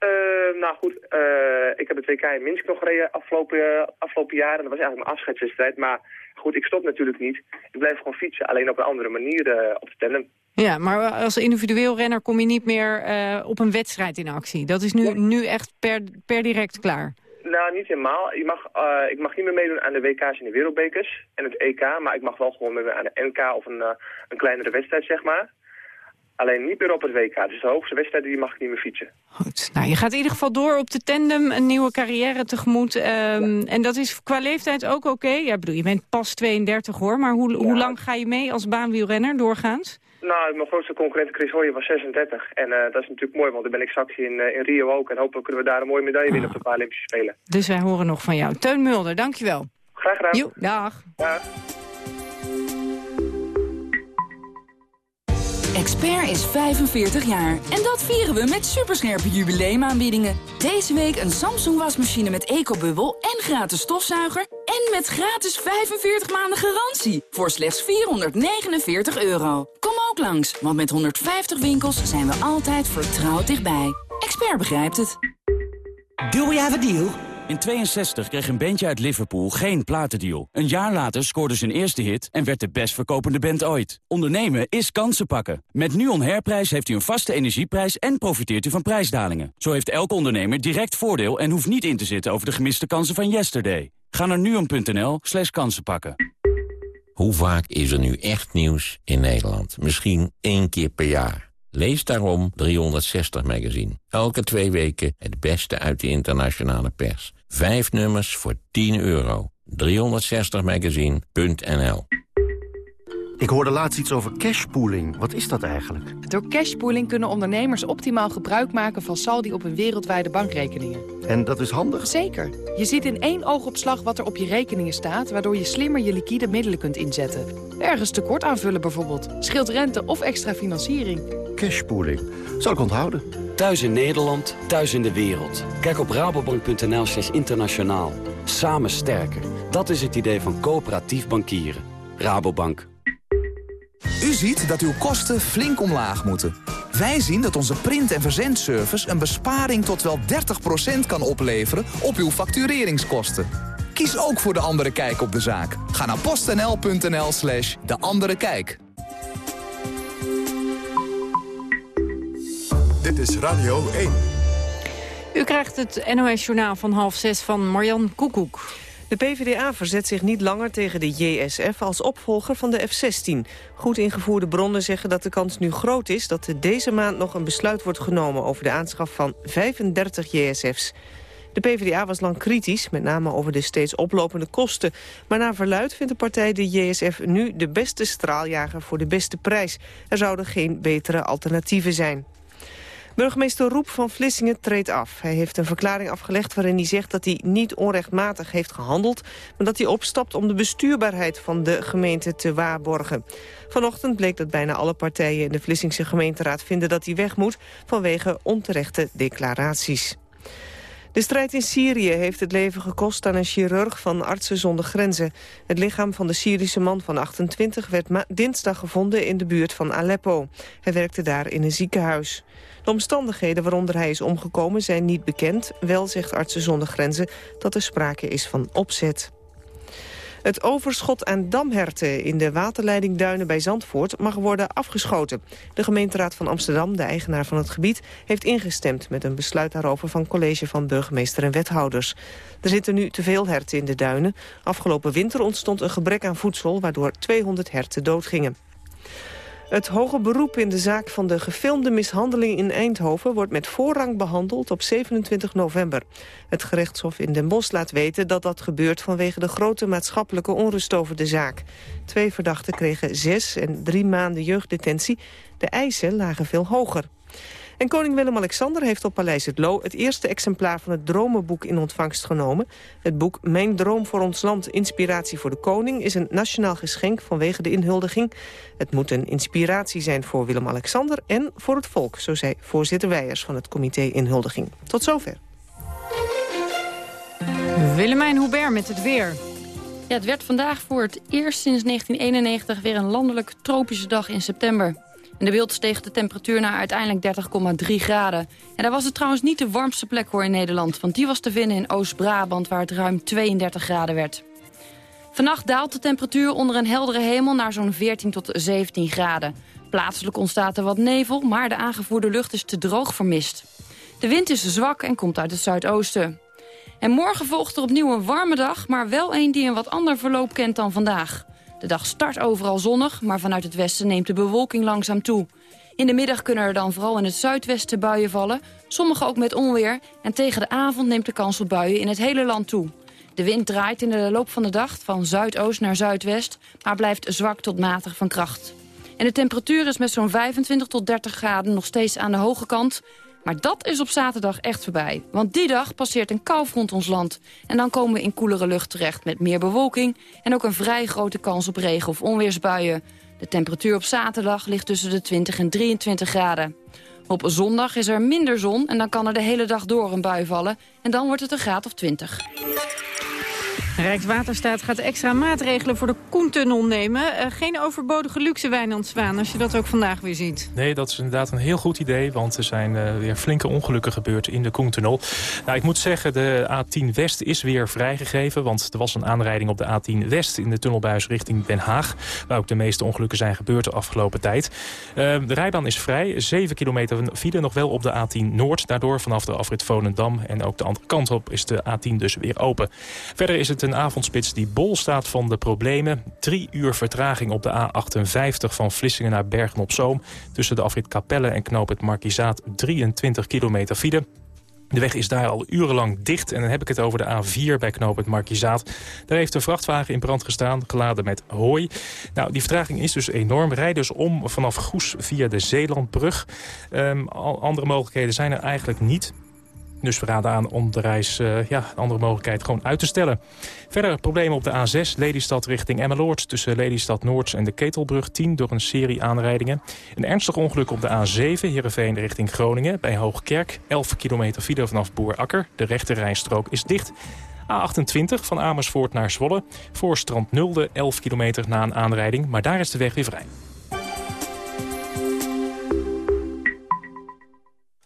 [SPEAKER 28] Uh, nou goed, uh, ik heb het WK in Minsk nog gereden afgelopen, afgelopen jaar. En dat was eigenlijk mijn afscheidswedstrijd. Maar goed, ik stop natuurlijk niet. Ik blijf gewoon fietsen, alleen op een andere manier uh, op de tandem.
[SPEAKER 2] Ja, maar als individueel renner kom je niet meer op een wedstrijd in actie. Dat is nu, nu echt per, per direct klaar.
[SPEAKER 28] Nou, niet helemaal. Je mag, uh, ik mag niet meer meedoen aan de WK's en de wereldbekers en het EK. Maar ik mag wel gewoon meedoen aan de NK of een, een kleinere wedstrijd, zeg maar. Alleen niet meer op het WK. Dus de hoogste wedstrijden die mag ik niet meer fietsen.
[SPEAKER 2] Goed. Nou, je gaat in ieder geval door op de tandem, een nieuwe carrière tegemoet. Um, ja. En dat is qua leeftijd ook oké? Okay? Ja, bedoel, je bent pas 32 hoor, maar hoe, ja. hoe lang ga je mee als baanwielrenner doorgaans?
[SPEAKER 28] Nou, mijn grootste concurrent Chris Hoyer was 36. En uh, dat is natuurlijk mooi, want dan ben ik straks in, uh, in Rio ook. En hopelijk kunnen we daar een mooie medaille winnen op de Paralympische Spelen.
[SPEAKER 2] Dus wij horen nog van jou. Teun Mulder, dankjewel.
[SPEAKER 28] Graag gedaan.
[SPEAKER 2] Jo, dag.
[SPEAKER 28] dag.
[SPEAKER 29] Expert is 45 jaar en dat vieren we met superscherpe jubileumaanbiedingen. Deze week een Samsung wasmachine met ecobubbel en gratis stofzuiger... en met gratis 45 maanden garantie voor slechts 449 euro. Kom ook langs, want met 150 winkels zijn we altijd vertrouwd dichtbij. Expert begrijpt het.
[SPEAKER 30] Do we have a deal?
[SPEAKER 31] In 62 kreeg een bandje uit Liverpool geen platendeal. Een jaar later scoorde zijn eerste hit en werd de best verkopende band ooit. Ondernemen is kansen pakken. Met NUON Herprijs heeft u een vaste energieprijs en profiteert u van prijsdalingen. Zo heeft elke ondernemer direct voordeel en hoeft niet in te zitten over de gemiste kansen van yesterday. Ga naar nuon.nl slash kansen pakken.
[SPEAKER 32] Hoe vaak is er nu echt nieuws in Nederland? Misschien één keer per jaar. Lees daarom 360 Magazine. Elke twee weken het beste uit de internationale pers. Vijf nummers voor 10 euro. 360magazine.nl
[SPEAKER 33] Ik hoorde laatst iets over cashpooling. Wat is dat eigenlijk?
[SPEAKER 34] Door cashpooling kunnen ondernemers optimaal gebruik maken van saldi op hun wereldwijde bankrekeningen.
[SPEAKER 33] En dat is handig?
[SPEAKER 34] Zeker. Je ziet in één oogopslag wat er op je rekeningen staat... waardoor je slimmer je liquide middelen kunt inzetten. Ergens tekort aanvullen bijvoorbeeld. Scheelt rente of extra financiering.
[SPEAKER 35] cashpooling. Zal ik onthouden.
[SPEAKER 36] Thuis in Nederland, thuis in de wereld. Kijk op rabobank.nl slash internationaal. Samen sterker. Dat is het idee van coöperatief bankieren. Rabobank.
[SPEAKER 37] U ziet dat uw kosten flink omlaag moeten. Wij zien dat onze print- en verzendservice een besparing tot wel 30% kan opleveren op uw factureringskosten. Kies ook voor De Andere Kijk op de zaak. Ga naar postnl.nl slash De Andere Kijk.
[SPEAKER 1] Dit is Radio 1.
[SPEAKER 2] U krijgt het NOS-journaal van half zes van Marjan Koekoek.
[SPEAKER 3] De PvdA verzet zich niet langer tegen de JSF als opvolger van de F-16. Goed ingevoerde bronnen zeggen dat de kans nu groot is... dat er deze maand nog een besluit wordt genomen over de aanschaf van 35 JSF's. De PvdA was lang kritisch, met name over de steeds oplopende kosten. Maar naar verluid vindt de partij de JSF nu de beste straaljager voor de beste prijs. Er zouden geen betere alternatieven zijn. Burgemeester Roep van Vlissingen treedt af. Hij heeft een verklaring afgelegd waarin hij zegt dat hij niet onrechtmatig heeft gehandeld... maar dat hij opstapt om de bestuurbaarheid van de gemeente te waarborgen. Vanochtend bleek dat bijna alle partijen in de Vlissingse gemeenteraad vinden dat hij weg moet... vanwege onterechte declaraties. De strijd in Syrië heeft het leven gekost aan een chirurg van Artsen zonder Grenzen. Het lichaam van de Syrische man van 28 werd dinsdag gevonden in de buurt van Aleppo. Hij werkte daar in een ziekenhuis. De omstandigheden waaronder hij is omgekomen zijn niet bekend. Wel zegt Artsen zonder Grenzen dat er sprake is van opzet. Het overschot aan damherten in de waterleidingduinen bij Zandvoort mag worden afgeschoten. De gemeenteraad van Amsterdam, de eigenaar van het gebied, heeft ingestemd met een besluit daarover van college van burgemeester en wethouders. Er zitten nu te veel herten in de duinen. Afgelopen winter ontstond een gebrek aan voedsel, waardoor 200 herten doodgingen. Het hoge beroep in de zaak van de gefilmde mishandeling in Eindhoven... wordt met voorrang behandeld op 27 november. Het gerechtshof in Den Bosch laat weten dat dat gebeurt... vanwege de grote maatschappelijke onrust over de zaak. Twee verdachten kregen zes en drie maanden jeugddetentie. De eisen lagen veel hoger. En koning Willem-Alexander heeft op Paleis het Loo... het eerste exemplaar van het Dromenboek in ontvangst genomen. Het boek Mijn Droom voor ons land, Inspiratie voor de Koning... is een nationaal geschenk vanwege de inhuldiging. Het moet een inspiratie zijn voor Willem-Alexander en voor het volk... zo zei voorzitter Weijers van het comité Inhuldiging. Tot zover.
[SPEAKER 2] Willemijn Hubert met het weer.
[SPEAKER 38] Ja, het werd vandaag voor het eerst sinds 1991 weer een landelijk tropische dag in september. In de beeld steeg de temperatuur naar uiteindelijk 30,3 graden. En daar was het trouwens niet de warmste plek voor in Nederland... want die was te vinden in Oost-Brabant, waar het ruim 32 graden werd. Vannacht daalt de temperatuur onder een heldere hemel naar zo'n 14 tot 17 graden. Plaatselijk ontstaat er wat nevel, maar de aangevoerde lucht is te droog voor mist. De wind is zwak en komt uit het zuidoosten. En morgen volgt er opnieuw een warme dag, maar wel een die een wat ander verloop kent dan vandaag. De dag start overal zonnig, maar vanuit het westen neemt de bewolking langzaam toe. In de middag kunnen er dan vooral in het zuidwesten buien vallen, sommige ook met onweer. En tegen de avond neemt de kans op buien in het hele land toe. De wind draait in de loop van de dag van zuidoost naar zuidwest, maar blijft zwak tot matig van kracht. En de temperatuur is met zo'n 25 tot 30 graden nog steeds aan de hoge kant. Maar dat is op zaterdag echt voorbij. Want die dag passeert een koufront ons land. En dan komen we in koelere lucht terecht met meer bewolking... en ook een vrij grote kans op regen- of onweersbuien. De temperatuur op zaterdag ligt tussen de 20 en 23 graden. Op zondag is er minder zon en dan kan er de hele dag door een bui vallen. En dan wordt het een graad of 20.
[SPEAKER 2] Rijkswaterstaat gaat extra maatregelen voor de Koentunnel nemen. Uh, geen overbodige luxe Wijnand Zwaan, als je dat ook vandaag weer ziet.
[SPEAKER 7] Nee, dat is inderdaad een heel goed idee, want er zijn uh, weer flinke ongelukken gebeurd in de Koentunnel. Nou, ik moet zeggen, de A10 West is weer vrijgegeven, want er was een aanrijding op de A10 West in de tunnelbuis richting Den Haag, waar ook de meeste ongelukken zijn gebeurd de afgelopen tijd. Uh, de rijbaan is vrij, 7 kilometer file nog wel op de A10 Noord, daardoor vanaf de afrit Volendam en ook de andere kant op is de A10 dus weer open. Verder is het een avondspits die bol staat van de problemen. Drie uur vertraging op de A58 van Vlissingen naar Bergen-op-Zoom. Tussen de afrit Capelle en knoop het Markizaat 23 kilometer file. De weg is daar al urenlang dicht en dan heb ik het over de A4 bij knoop het Markizaat. Daar heeft een vrachtwagen in brand gestaan, geladen met hooi. Nou, die vertraging is dus enorm. Rijd dus om vanaf Goes via de Zeelandbrug. Um, andere mogelijkheden zijn er eigenlijk niet. Dus we raden aan om de reis, uh, ja, andere mogelijkheid gewoon uit te stellen. Verder problemen op de A6, Lelystad richting Emmeloord. Tussen Lelystad Noords en de Ketelbrug 10 door een serie aanrijdingen. Een ernstig ongeluk op de A7, Heerenveen richting Groningen. Bij Hoogkerk, 11 kilometer file vanaf Boerakker. De rechte rijstrook is dicht. A28 van Amersfoort naar Zwolle. Voor Strand Nulde 11 kilometer na een aanrijding, maar daar is de weg weer vrij.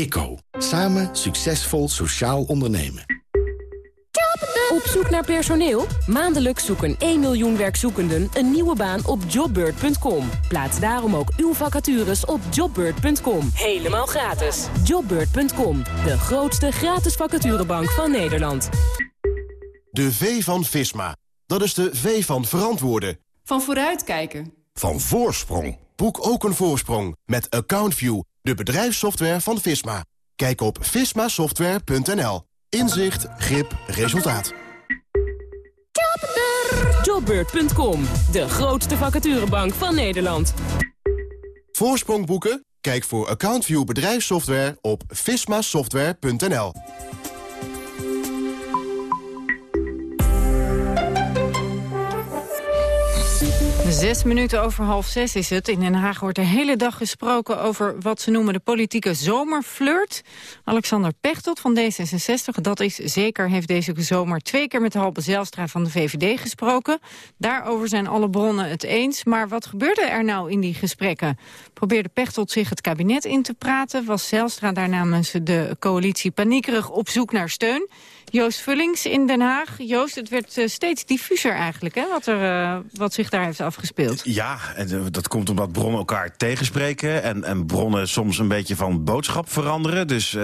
[SPEAKER 39] ICO. Samen succesvol sociaal ondernemen.
[SPEAKER 9] Op zoek naar personeel? Maandelijks zoeken 1 miljoen werkzoekenden een nieuwe baan op jobbird.com. Plaats daarom ook uw vacatures op jobbird.com. Helemaal gratis. Jobbird.com, de grootste gratis vacaturebank van Nederland.
[SPEAKER 1] De V van Visma. Dat is de V van verantwoorden.
[SPEAKER 29] Van vooruitkijken.
[SPEAKER 1] Van voorsprong. Boek ook een voorsprong met AccountView, de bedrijfssoftware van Visma. Kijk op vismasoftware.nl. Inzicht, grip, resultaat.
[SPEAKER 9] Jobbeurt.com, de grootste vacaturebank van Nederland.
[SPEAKER 1] Voorsprong boeken? Kijk voor AccountView bedrijfssoftware op vismasoftware.nl.
[SPEAKER 2] Zes minuten over half zes is het. In Den Haag wordt de hele dag gesproken over wat ze noemen de politieke zomerflirt. Alexander Pechtold van D66, dat is zeker, heeft deze zomer twee keer met Halbe Zijlstra van de VVD gesproken. Daarover zijn alle bronnen het eens. Maar wat gebeurde er nou in die gesprekken? Probeerde Pechtold zich het kabinet in te praten? Was Zijlstra daar namens de coalitie paniekerig op zoek naar steun? Joost Vullings in Den Haag. Joost, het werd uh, steeds diffuser eigenlijk, hè, wat, er, uh, wat zich daar heeft afgespeeld.
[SPEAKER 40] Ja, en uh, dat komt omdat bronnen elkaar tegenspreken... En, en bronnen soms een beetje van boodschap veranderen. Dus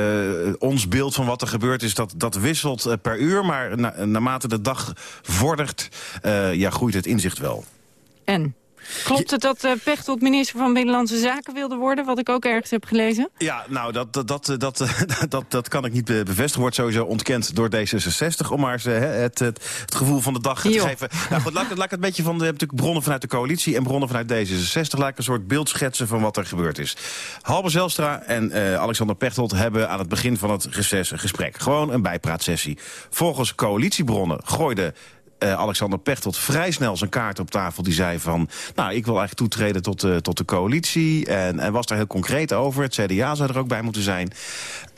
[SPEAKER 40] ons beeld van wat er gebeurd is, dat, dat wisselt per uur. Maar na, naarmate de dag vordert, ja, groeit het inzicht wel.
[SPEAKER 2] En? Klopt het dat uh, Pechtold minister van Binnenlandse Zaken wilde worden? Wat ik ook ergens heb gelezen.
[SPEAKER 40] Ja, nou, dat, dat, dat, dat, dat, dat kan ik niet bevestigen. Wordt sowieso ontkend door D66. Om maar eens het, het, het gevoel van de dag te geven. Nou goed, laat, laat ik het een beetje van... de natuurlijk bronnen vanuit de coalitie en bronnen vanuit D66. Laat ik een soort beeld schetsen van wat er gebeurd is. Halbe Zelstra en uh, Alexander Pechtold hebben aan het begin van het reces een gesprek. Gewoon een bijpraatsessie. Volgens coalitiebronnen gooide uh, Alexander Pechtold vrij snel zijn kaart op tafel. Die zei van, nou, ik wil eigenlijk toetreden tot, tot de coalitie. En, en was daar heel concreet over. Het CDA zou er ook bij moeten zijn.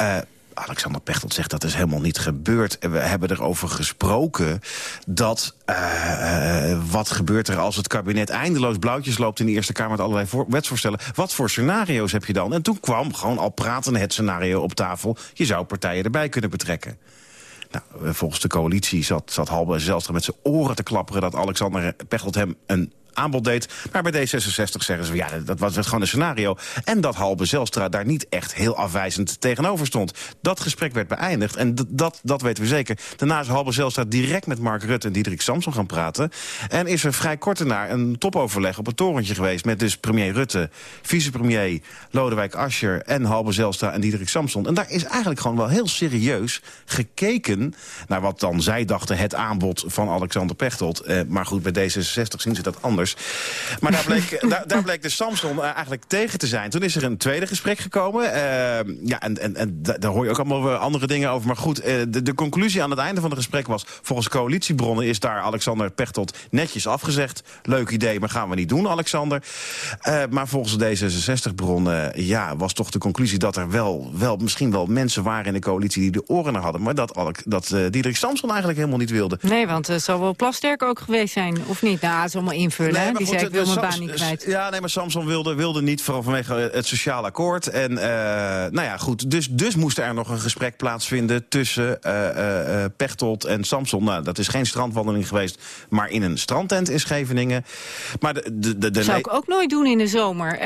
[SPEAKER 40] Uh, Alexander Pechtold zegt dat is helemaal niet gebeurd. We hebben erover gesproken dat uh, wat gebeurt er als het kabinet eindeloos blauwtjes loopt in de Eerste Kamer met allerlei voor, wetsvoorstellen. Wat voor scenario's heb je dan? En toen kwam gewoon al pratende het scenario op tafel. Je zou partijen erbij kunnen betrekken. Nou, volgens de coalitie zat, zat Halbe Zelstra met zijn oren te klapperen... dat Alexander Pechtold hem een aanbod deed. Maar bij D66 zeggen ze, ja, dat was gewoon een scenario. En dat Halbe Zelstra daar niet echt heel afwijzend tegenover stond. Dat gesprek werd beëindigd en dat, dat weten we zeker. Daarna is Halbe Zelstra direct met Mark Rutte en Diederik Samson gaan praten. En is er vrij kort daarna een topoverleg op het torentje geweest... met dus premier Rutte, vicepremier Lodewijk Asscher... en Halbe Zelstra en Diederik Samson. En daar is eigenlijk gewoon wel heel serieus gekeken... naar wat dan zij dachten het aanbod van Alexander Pechtold. Eh, maar goed, bij D66 zien ze dat anders. Dus. Maar daar bleek, daar, daar, bleek de Samson eigenlijk tegen te zijn. Toen is er een tweede gesprek gekomen. ja, en, en, en daar hoor je ook allemaal andere dingen over. Maar goed, de, de conclusie aan het einde van het gesprek was... volgens coalitiebronnen is daar Alexander Pechtold netjes afgezegd. Leuk idee, maar gaan we niet doen, Alexander. maar volgens D66-bronnen ja, was toch de conclusie dat er wel, wel misschien wel mensen waren in de coalitie die de oren naar hadden. Maar dat, dat uh, Diederik Samson eigenlijk helemaal niet wilde.
[SPEAKER 2] Nee, want het zal wel Plasterk ook geweest zijn, of niet? Nou, het is allemaal nee, Die zei, ik wil mijn baan niet kwijt.
[SPEAKER 40] Ja, nee, maar Samson wilde, wilde niet, vooral vanwege het sociaal akkoord. En uh, nou ja, goed, dus, dus moest er nog een gesprek plaatsvinden tussen uh, Pechtold en Samson. Nou, dat is geen strandwandeling geweest, maar in een strandtent in Scheveningen.
[SPEAKER 2] Maar de, de, de, de zou ik ook nooit doen in de zomer,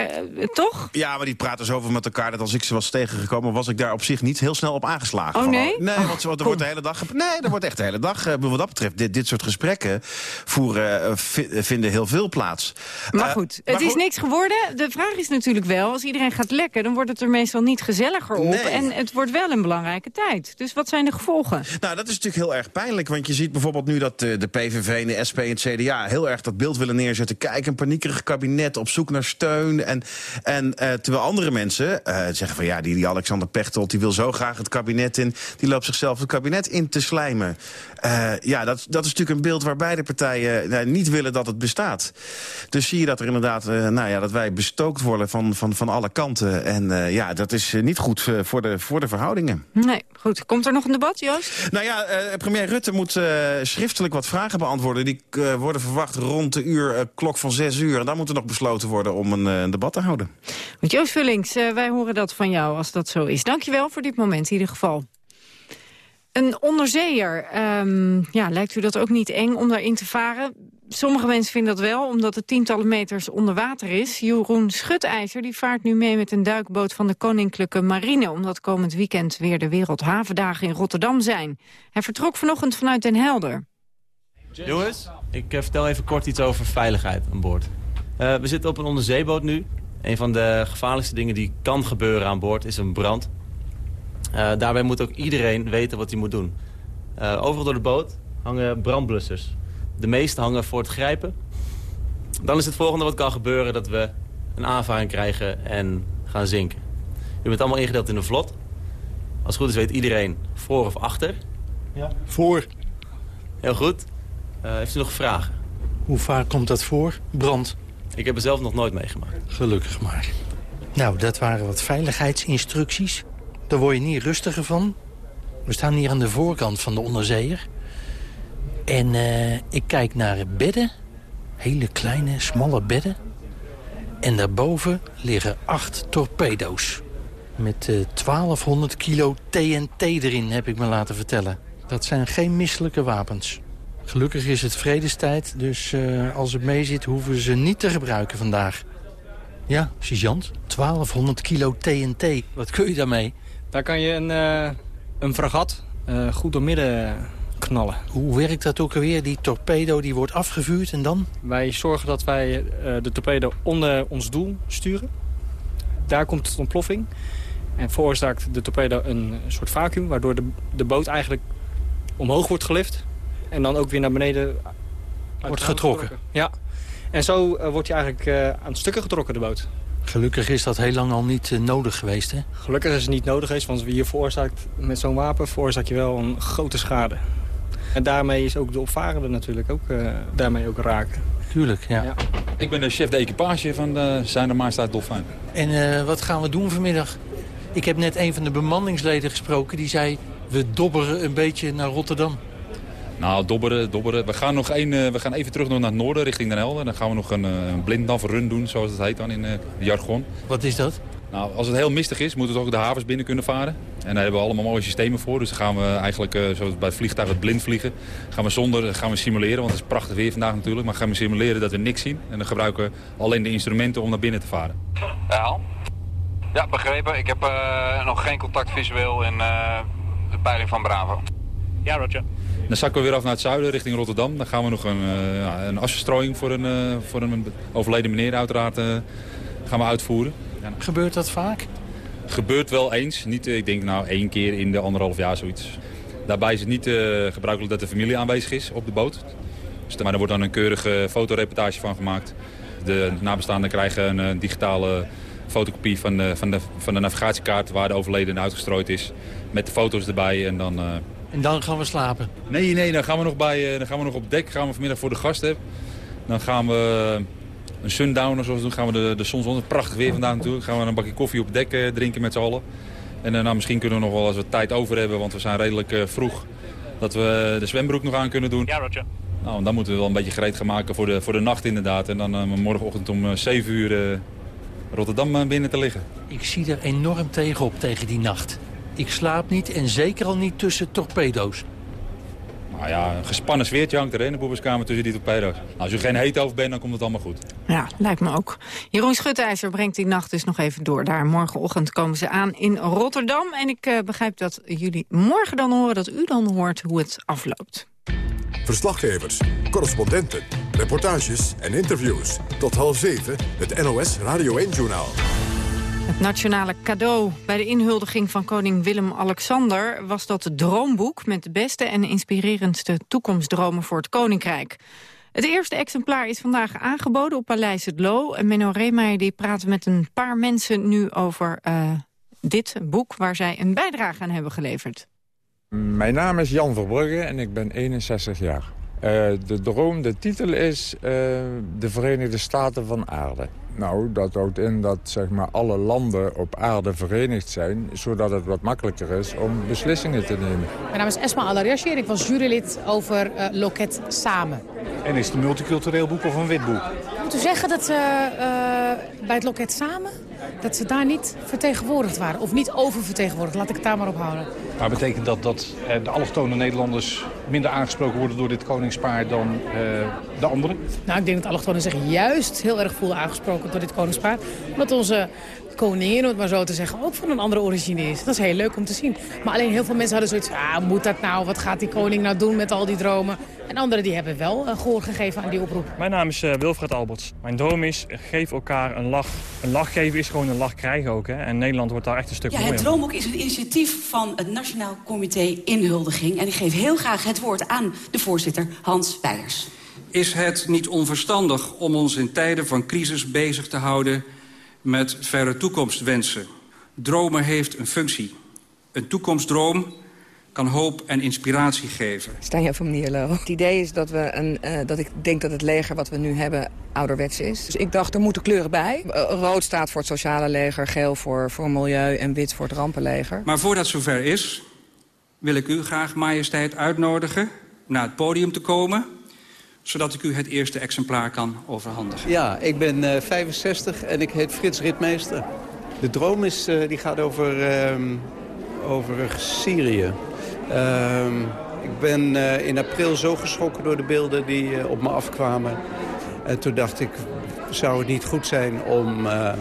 [SPEAKER 2] toch?
[SPEAKER 40] Ja, maar die praten zoveel met elkaar dat als ik ze was tegengekomen... was ik daar op zich niet heel snel op aangeslagen.
[SPEAKER 2] Oh, nee?
[SPEAKER 40] nee,
[SPEAKER 2] oh,
[SPEAKER 40] want er wordt de hele dag... Nee, er wordt echt de hele dag... Wat dat betreft, dit, dit soort gesprekken voeren, vinden heel veel plaats.
[SPEAKER 2] Maar uh, goed, het is niks geworden. De vraag is natuurlijk wel, als iedereen gaat lekken... dan wordt het er meestal niet gezelliger op. Nee. En het wordt wel een belangrijke tijd. Dus wat zijn de gevolgen?
[SPEAKER 40] Nou, dat is natuurlijk heel erg pijnlijk. Want je ziet bijvoorbeeld nu dat de PVV de SP en het CDA... heel erg dat beeld willen neerzetten. Kijk, een paniekerig kabinet op zoek naar steun. En, en terwijl andere mensen zeggen van... ja, die, die Alexander Pechtold die wil zo graag het kabinet in. Die loopt zichzelf het kabinet in te slijmen. Ja, dat, dat is natuurlijk een beeld waar beide partijen uh, niet willen dat het bestaat. Dus zie je dat er inderdaad, uh, nou ja, dat wij bestookt worden van, van, van alle kanten. En ja, dat is niet goed voor, de, voor de verhoudingen.
[SPEAKER 2] Nee, goed. Komt er nog een debat, Joost?
[SPEAKER 40] Nou ja, premier Rutte moet schriftelijk wat vragen beantwoorden. Die worden verwacht rond de uur, klok van zes uur. En dan moet er nog besloten worden om een debat te houden.
[SPEAKER 2] Want Joost Vullings, wij horen dat van jou als dat zo is. Dankjewel voor dit moment in ieder geval. Een onderzeeër, um, ja, lijkt u dat ook niet eng om daarin te varen? Sommige mensen vinden dat wel, omdat het tientallen meters onder water is. Jeroen Schutijzer die vaart nu mee met een duikboot van de Koninklijke Marine... omdat komend weekend weer de Wereldhavendagen in Rotterdam zijn. Hij vertrok vanochtend vanuit Den Helder.
[SPEAKER 41] Jongens, ik uh, vertel even kort iets over veiligheid aan boord. Uh, we zitten op een onderzeeboot nu. Een van de gevaarlijkste dingen die kan gebeuren aan boord is een brand. Uh, daarbij moet ook iedereen weten wat hij moet doen. Uh, overal door de boot hangen brandblussers. De meeste hangen voor het grijpen. Dan is het volgende wat kan gebeuren dat we een aanvaring krijgen en gaan zinken. U bent allemaal ingedeeld in een vlot. Als het goed is weet iedereen voor of achter.
[SPEAKER 42] Ja, voor.
[SPEAKER 41] Heel goed. Uh, heeft u nog vragen?
[SPEAKER 42] Hoe vaak komt dat voor? Brand?
[SPEAKER 41] Ik heb er zelf nog nooit meegemaakt.
[SPEAKER 42] Gelukkig maar. Nou, dat waren wat veiligheidsinstructies. Daar word je niet rustiger van. We staan hier aan de voorkant van de onderzeeër. En uh, ik kijk naar bedden. Hele kleine, smalle bedden. En daarboven liggen acht torpedo's. Met uh, 1200 kilo TNT erin, heb ik me laten vertellen. Dat zijn geen misselijke wapens. Gelukkig is het vredestijd, dus uh, als het meezit hoeven ze niet te gebruiken vandaag. Ja, sergeant, 1200 kilo TNT. Wat kun je daarmee?
[SPEAKER 43] Daar kan je een, uh, een fragat goed door midden knallen.
[SPEAKER 42] Hoe werkt dat ook alweer? Die torpedo die wordt afgevuurd en dan?
[SPEAKER 43] Wij zorgen dat wij uh, de torpedo onder ons doel sturen. Daar komt het ontploffing. En veroorzaakt de torpedo een soort vacuüm... waardoor de, de boot eigenlijk omhoog wordt gelift. En dan ook weer naar beneden...
[SPEAKER 42] Wordt getrokken?
[SPEAKER 43] Ja. En zo uh, wordt je eigenlijk uh, aan stukken getrokken, de boot.
[SPEAKER 42] Gelukkig is dat heel lang al niet uh, nodig geweest, hè?
[SPEAKER 43] Gelukkig is het niet nodig geweest, want wie je veroorzaakt met zo'n wapen... veroorzaak je wel een grote schade. En daarmee is ook de opvarende natuurlijk ook, daarmee ook raken.
[SPEAKER 42] Tuurlijk, ja. ja.
[SPEAKER 44] Ik ben de chef de equipage van de Zijner Maarstaat Dolfijn.
[SPEAKER 42] En wat gaan we doen vanmiddag? Ik heb net een van de bemanningsleden gesproken, die zei... we dobberen een beetje naar Rotterdam.
[SPEAKER 44] Nou, dobberen, dobberen. We gaan, nog een, uh, we gaan even terug naar het noorden, richting Den Helder. Dan gaan we nog een, uh, een blindnaf-run doen, zoals het heet dan in uh, jargon.
[SPEAKER 42] Wat is dat?
[SPEAKER 44] Nou, als het heel mistig is, moeten we toch ook de havens binnen kunnen varen. En daar hebben we allemaal mooie systemen voor. Dus dan gaan we eigenlijk, zoals bij vliegtuigen blind vliegen, gaan we zonder gaan we simuleren. Want het is prachtig weer vandaag natuurlijk. Maar gaan we simuleren dat we niks zien. En dan gebruiken we alleen de instrumenten om naar binnen te varen.
[SPEAKER 45] Ja, ja begrepen. Ik heb nog geen contact visueel in de peiling van Bravo.
[SPEAKER 44] Ja, Roger. Dan zakken we weer af naar het zuiden, richting Rotterdam. Dan gaan we nog een, uh, een assenstrooiing voor een, uh, voor een overleden meneer uiteraard uh, gaan we uitvoeren.
[SPEAKER 42] Ja. Gebeurt dat vaak?
[SPEAKER 44] Gebeurt wel eens. Niet, ik denk nou één keer in de anderhalf jaar zoiets. Daarbij is het niet gebruikelijk dat de familie aanwezig is op de boot. Dus, maar er wordt dan een keurige fotoreportage van gemaakt. De nabestaanden krijgen een digitale fotocopie van de, van, de, van de navigatiekaart waar de overledene uitgestrooid is. Met de foto's erbij en dan...
[SPEAKER 46] En dan gaan we slapen?
[SPEAKER 44] Nee, nee, dan gaan we nog, bij, dan gaan we nog op dek. Gaan we vanmiddag voor de gasten. Dan gaan we een sundowner zoals we doen. Gaan we de, de zonsonder, prachtig weer vandaag natuurlijk. Gaan we een bakje koffie op dek drinken met z'n allen. En nou, misschien kunnen we nog wel als we tijd over hebben, want we zijn redelijk vroeg, dat we de zwembroek nog aan kunnen doen.
[SPEAKER 47] Ja, Roger.
[SPEAKER 44] Nou, dan moeten we wel een beetje gereed gaan maken voor de, voor de nacht inderdaad. En dan morgenochtend om 7 uur Rotterdam binnen te liggen.
[SPEAKER 46] Ik zie er enorm tegenop tegen die nacht. Ik slaap niet en zeker al niet tussen torpedo's.
[SPEAKER 44] Nou ja, een gespannen sfeertje hangt er in de boeberskamer tussen die torpedo's. Nou, als u geen heet over bent, dan komt het allemaal goed.
[SPEAKER 2] Ja, lijkt me ook. Jeroen Schutijzer brengt die nacht dus nog even door. Daar morgenochtend komen ze aan in Rotterdam. En ik uh, begrijp dat jullie morgen dan horen, dat u dan hoort hoe het afloopt.
[SPEAKER 1] Verslaggevers, correspondenten, reportages en interviews. Tot half zeven, het NOS Radio 1-journaal.
[SPEAKER 2] Het nationale cadeau bij de inhuldiging van koning Willem-Alexander... was dat droomboek met de beste en inspirerendste toekomstdromen voor het koninkrijk. Het eerste exemplaar is vandaag aangeboden op Paleis het Loo. En Menno Reemeijer die praat met een paar mensen nu over uh, dit boek... waar zij een bijdrage aan hebben geleverd.
[SPEAKER 22] Mijn naam is Jan Verbrugge en ik ben 61 jaar. Uh, de droom, de titel is uh, de Verenigde Staten van Aarde. Nou, dat houdt in dat zeg maar, alle landen op aarde verenigd zijn... zodat het wat makkelijker is om beslissingen te nemen.
[SPEAKER 42] Mijn naam is Esma Alariashir. Ik was jurylid over uh, Loket Samen.
[SPEAKER 48] En is het een multicultureel boek of een wit boek?
[SPEAKER 42] Moet u zeggen dat uh, uh, bij het Loket Samen... dat ze daar niet vertegenwoordigd waren. Of niet oververtegenwoordigd. Laat ik het daar maar op houden.
[SPEAKER 48] Maar betekent dat dat de allochtone Nederlanders... minder aangesproken worden door dit koningspaar dan de anderen?
[SPEAKER 42] Nou, ik denk dat allochtonen zich juist heel erg voelen aangesproken door dit koningspaar. Omdat onze koningin, om het maar zo te zeggen, ook van een andere origine is. Dat is heel leuk om te zien. Maar alleen heel veel mensen hadden zoiets ah, moet dat nou? Wat gaat die koning nou doen met al die dromen? En anderen die hebben wel uh, gehoor gegeven aan die oproep.
[SPEAKER 49] Mijn naam is uh, Wilfred Alberts. Mijn droom is, geef elkaar een lach. Een lach geven is gewoon een lach krijgen ook. Hè? En Nederland wordt daar echt een stuk
[SPEAKER 50] ja,
[SPEAKER 49] mooier.
[SPEAKER 50] Het Droomboek is een initiatief van het Nationaal Comité Inhuldiging. En ik geef heel graag het woord aan de voorzitter Hans Weijers.
[SPEAKER 51] Is het niet onverstandig om ons in tijden van crisis bezig te houden met verre toekomstwensen? Dromen heeft een functie. Een toekomstdroom kan hoop en inspiratie geven.
[SPEAKER 52] Stanja van Mierlo. Het idee is dat, we een, uh, dat ik denk dat het leger wat we nu hebben ouderwets is. Dus ik dacht, er moeten kleuren bij. Uh, rood staat voor het sociale leger, geel voor, voor milieu en wit voor het rampenleger.
[SPEAKER 51] Maar voordat het zover is, wil ik u graag majesteit uitnodigen naar het podium te komen zodat ik u het eerste exemplaar kan overhandigen.
[SPEAKER 53] Ja, ik ben uh, 65 en ik heet Frits Ritmeester. De droom is, uh, die gaat over, uh, over Syrië. ik ben eh, in april zo geschrokken door de beelden die eh, op me afkwamen. En toen dacht ik, zou het niet goed zijn om eh,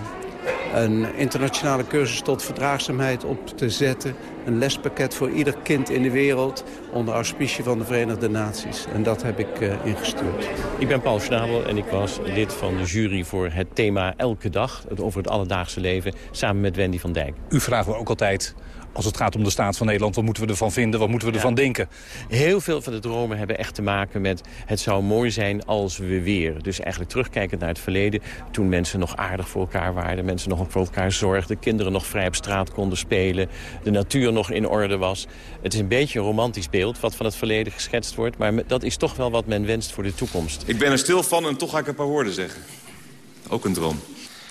[SPEAKER 53] een internationale cursus tot verdraagzaamheid op te zetten. Een lespakket voor ieder kind in de wereld onder auspicie van de Verenigde Naties. En dat heb ik uh, ingestuurd.
[SPEAKER 54] Ik ben Paul Schnabel en ik was lid van de jury voor het thema Elke Dag. Het over het alledaagse leven, samen met Wendy van Dijk.
[SPEAKER 48] U vraagt me ook altijd als het gaat om de staat van Nederland, wat moeten we ervan vinden, wat moeten we ervan ja. denken?
[SPEAKER 54] Heel veel van de dromen hebben echt te maken met het zou mooi zijn als we weer. Dus eigenlijk terugkijkend naar het verleden, toen mensen nog aardig voor elkaar waren, mensen nog voor elkaar zorgden, kinderen nog vrij op straat konden spelen, de natuur nog in orde was. Het is een beetje een romantisch beeld wat van het verleden geschetst wordt, maar dat is toch wel wat men wenst voor de toekomst.
[SPEAKER 55] Ik ben er stil van en toch ga ik een paar woorden zeggen. Ook een droom.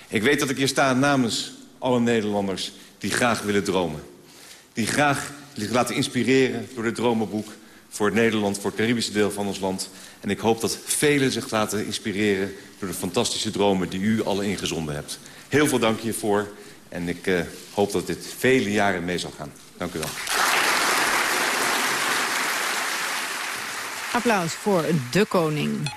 [SPEAKER 55] Ik weet dat ik hier sta namens alle Nederlanders die graag willen dromen die graag zich laten inspireren door dit dromenboek... voor het Nederland, voor het Caribische deel van ons land. En ik hoop dat velen zich laten inspireren... door de fantastische dromen die u alle ingezonden hebt. Heel veel dank hiervoor. En ik uh, hoop dat dit vele jaren mee zal gaan. Dank u wel.
[SPEAKER 2] Applaus voor de koning.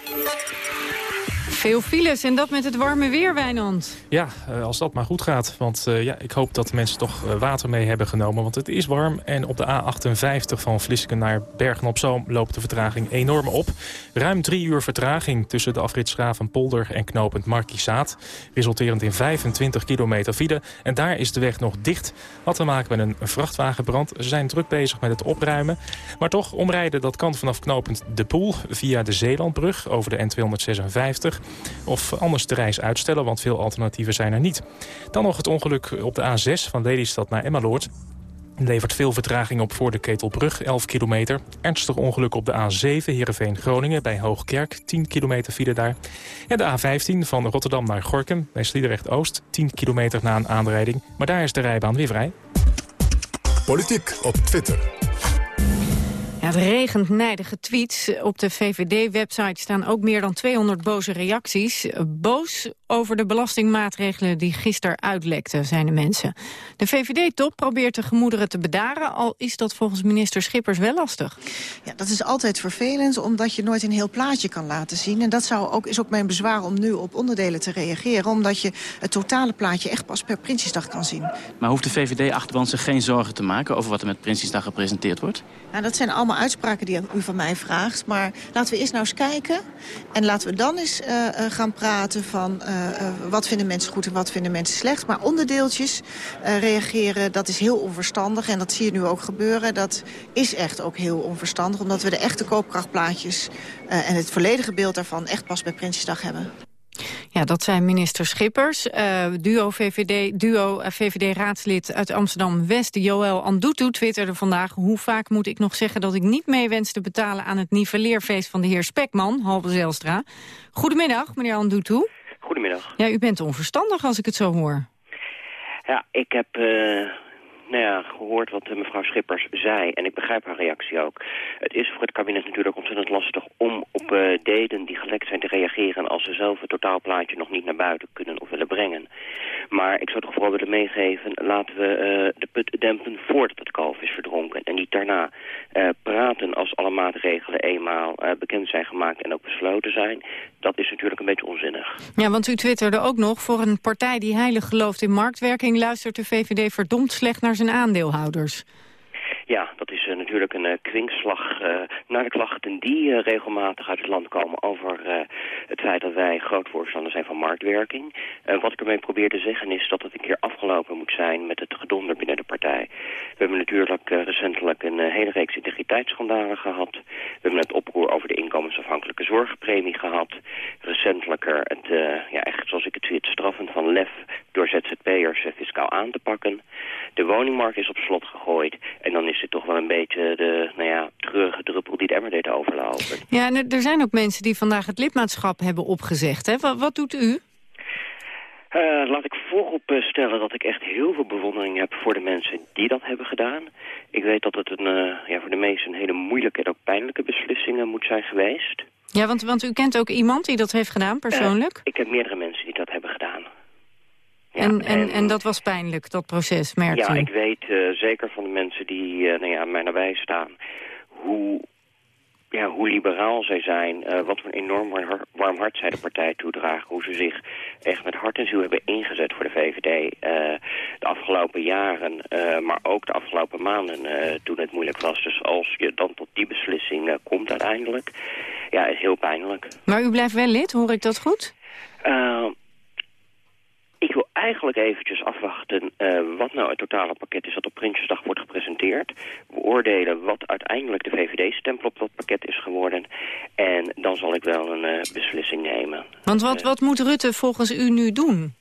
[SPEAKER 2] Veel files en dat met het warme weer, Wijnand.
[SPEAKER 7] Ja, eh, als dat maar goed gaat. Want uh, ja, ik hoop dat mensen toch uh, water mee hebben genomen. Want het is warm en op de A58 van Vlissingen naar Bergen-op-Zoom... loopt de vertraging enorm op. Ruim drie uur vertraging tussen de afrit Polder en knooppunt Markizaat. Resulterend in 25 kilometer file. En daar is de weg nog dicht. Had te maken met een vrachtwagenbrand. Ze zijn druk bezig met het opruimen. Maar toch, omrijden dat kan vanaf knooppunt De Poel... via de Zeelandbrug over de N256... Of anders de reis uitstellen, want veel alternatieven zijn er niet. Dan nog het ongeluk op de A6 van Lelystad naar Emmeloord. Levert veel vertraging op voor de Ketelbrug, 11 kilometer. Ernstig ongeluk op de A7 Heerenveen-Groningen bij Hoogkerk, 10 kilometer file daar. En de A15 van Rotterdam naar Gorkum bij Sliedrecht-Oost, 10 kilometer na een aanrijding. Maar daar is de rijbaan weer vrij.
[SPEAKER 1] Politiek op Twitter.
[SPEAKER 2] Ja, het regent nijdige tweets. Op de VVD-website staan ook meer dan 200 boze reacties. Boos over de belastingmaatregelen die gisteren uitlekten, zijn de mensen. De VVD-top probeert de gemoederen te bedaren... al is dat volgens minister Schippers wel lastig.
[SPEAKER 53] Ja, dat is altijd vervelend, omdat je nooit een heel plaatje kan laten zien. En dat zou ook, is ook mijn bezwaar om nu op onderdelen te reageren... omdat je het totale plaatje echt pas per Prinsjesdag kan zien.
[SPEAKER 56] Maar hoeft de VVD-achterban zich geen zorgen te maken... over wat er met Prinsjesdag gepresenteerd wordt?
[SPEAKER 53] Nou, dat zijn allemaal uitspraken die u van mij vraagt. Maar laten we eerst nou eens kijken. En laten we dan eens uh, gaan praten van uh, wat vinden mensen goed en wat vinden mensen slecht. Maar onderdeeltjes reageren, dat is heel onverstandig. En dat zie je nu ook gebeuren. Dat is echt ook heel onverstandig. Omdat we de echte koopkrachtplaatjes en het volledige beeld daarvan echt pas bij Prinsjesdag hebben.
[SPEAKER 2] Ja, dat zijn minister Schippers, duo VVD, duo uh, VVD-raadslid uit Amsterdam-West, Joël Andutu, twitterde vandaag... hoe vaak moet ik nog zeggen dat ik niet mee wens te betalen aan het nivelleerfeest van de heer Spekman, Halbe Zelstra. Goedemiddag, meneer Andutu.
[SPEAKER 49] Goedemiddag.
[SPEAKER 2] Ja, u bent onverstandig als ik het zo hoor.
[SPEAKER 49] Ja, ik heb uh, nou ja, gehoord wat mevrouw Schippers zei. En ik begrijp haar reactie ook. Het is voor het kabinet natuurlijk ontzettend lastig om op uh, deden die gelekt zijn te reageren... als ze zelf het totaalplaatje nog niet naar buiten kunnen of willen brengen. Maar ik zou toch vooral willen meegeven... laten we uh, de put dempen voordat het kalf is verdronken. En niet daarna uh, praten als alle maatregelen eenmaal bekend zijn gemaakt en ook besloten zijn. Dat is natuurlijk een beetje onzinnig.
[SPEAKER 2] Ja, want u twitterde ook nog... voor een partij die heilig gelooft in marktwerking... luistert de VVD verdomd slecht naar zijn aandeelhouders.
[SPEAKER 49] Ja, dat is uh, natuurlijk een uh, kwinkslag uh, naar de klachten die regelmatig uit het land komen over het feit dat wij groot voorstander zijn van marktwerking. wat ik ermee probeer te zeggen is dat het een keer afgelopen moet zijn met het gedonder binnen de partij. We hebben natuurlijk recentelijk een hele reeks integriteitsschandalen gehad. We hebben het oproer over de inkomensafhankelijke zorgpremie gehad. Recentelijker het, ja, echt zoals ik het zie, het straffen van lef door ZZP'ers fiscaal aan te pakken. De woningmarkt is op slot gegooid en dan is het toch wel een beetje de nou ja, treurige druppel die de emmer deed overlopen.
[SPEAKER 2] Ja, en er zijn ook mensen die vandaag het lidmaatschap hebben opgezegd. Hè? Wat, wat doet u?
[SPEAKER 49] Uh, laat ik voorop stellen dat ik echt heel veel bewondering heb voor de mensen die dat hebben gedaan. Ik weet dat het een, uh, ja, voor de meesten een hele moeilijke en ook pijnlijke beslissingen moet zijn geweest.
[SPEAKER 2] Ja, want, want u kent ook iemand die dat heeft gedaan, persoonlijk? Uh,
[SPEAKER 49] ik heb meerdere mensen die dat hebben.
[SPEAKER 2] Ja, en, en, en, dat was pijnlijk, dat proces, merkt
[SPEAKER 49] ja,
[SPEAKER 2] u?
[SPEAKER 49] Ja, ik weet uh, zeker van de mensen die uh, nou ja, mij nabij staan... hoe, ja, hoe liberaal zij zijn, uh, wat voor een enorm warm hart zij de partij toedragen... hoe ze zich echt met hart en ziel hebben ingezet voor de VVD de afgelopen jaren... maar ook de afgelopen maanden toen het moeilijk was. Dus als je dan tot die beslissing komt uiteindelijk, ja, is heel pijnlijk.
[SPEAKER 2] Maar u blijft wel lid, hoor ik dat goed?
[SPEAKER 49] Eigenlijk eventjes afwachten uh, wat nou het totale pakket is dat op Prinsjesdag wordt gepresenteerd. Beoordelen wat uiteindelijk de VVD-stempel op dat pakket is geworden. En dan zal ik wel een uh, beslissing nemen.
[SPEAKER 2] Want wat, wat moet Rutte volgens u nu doen?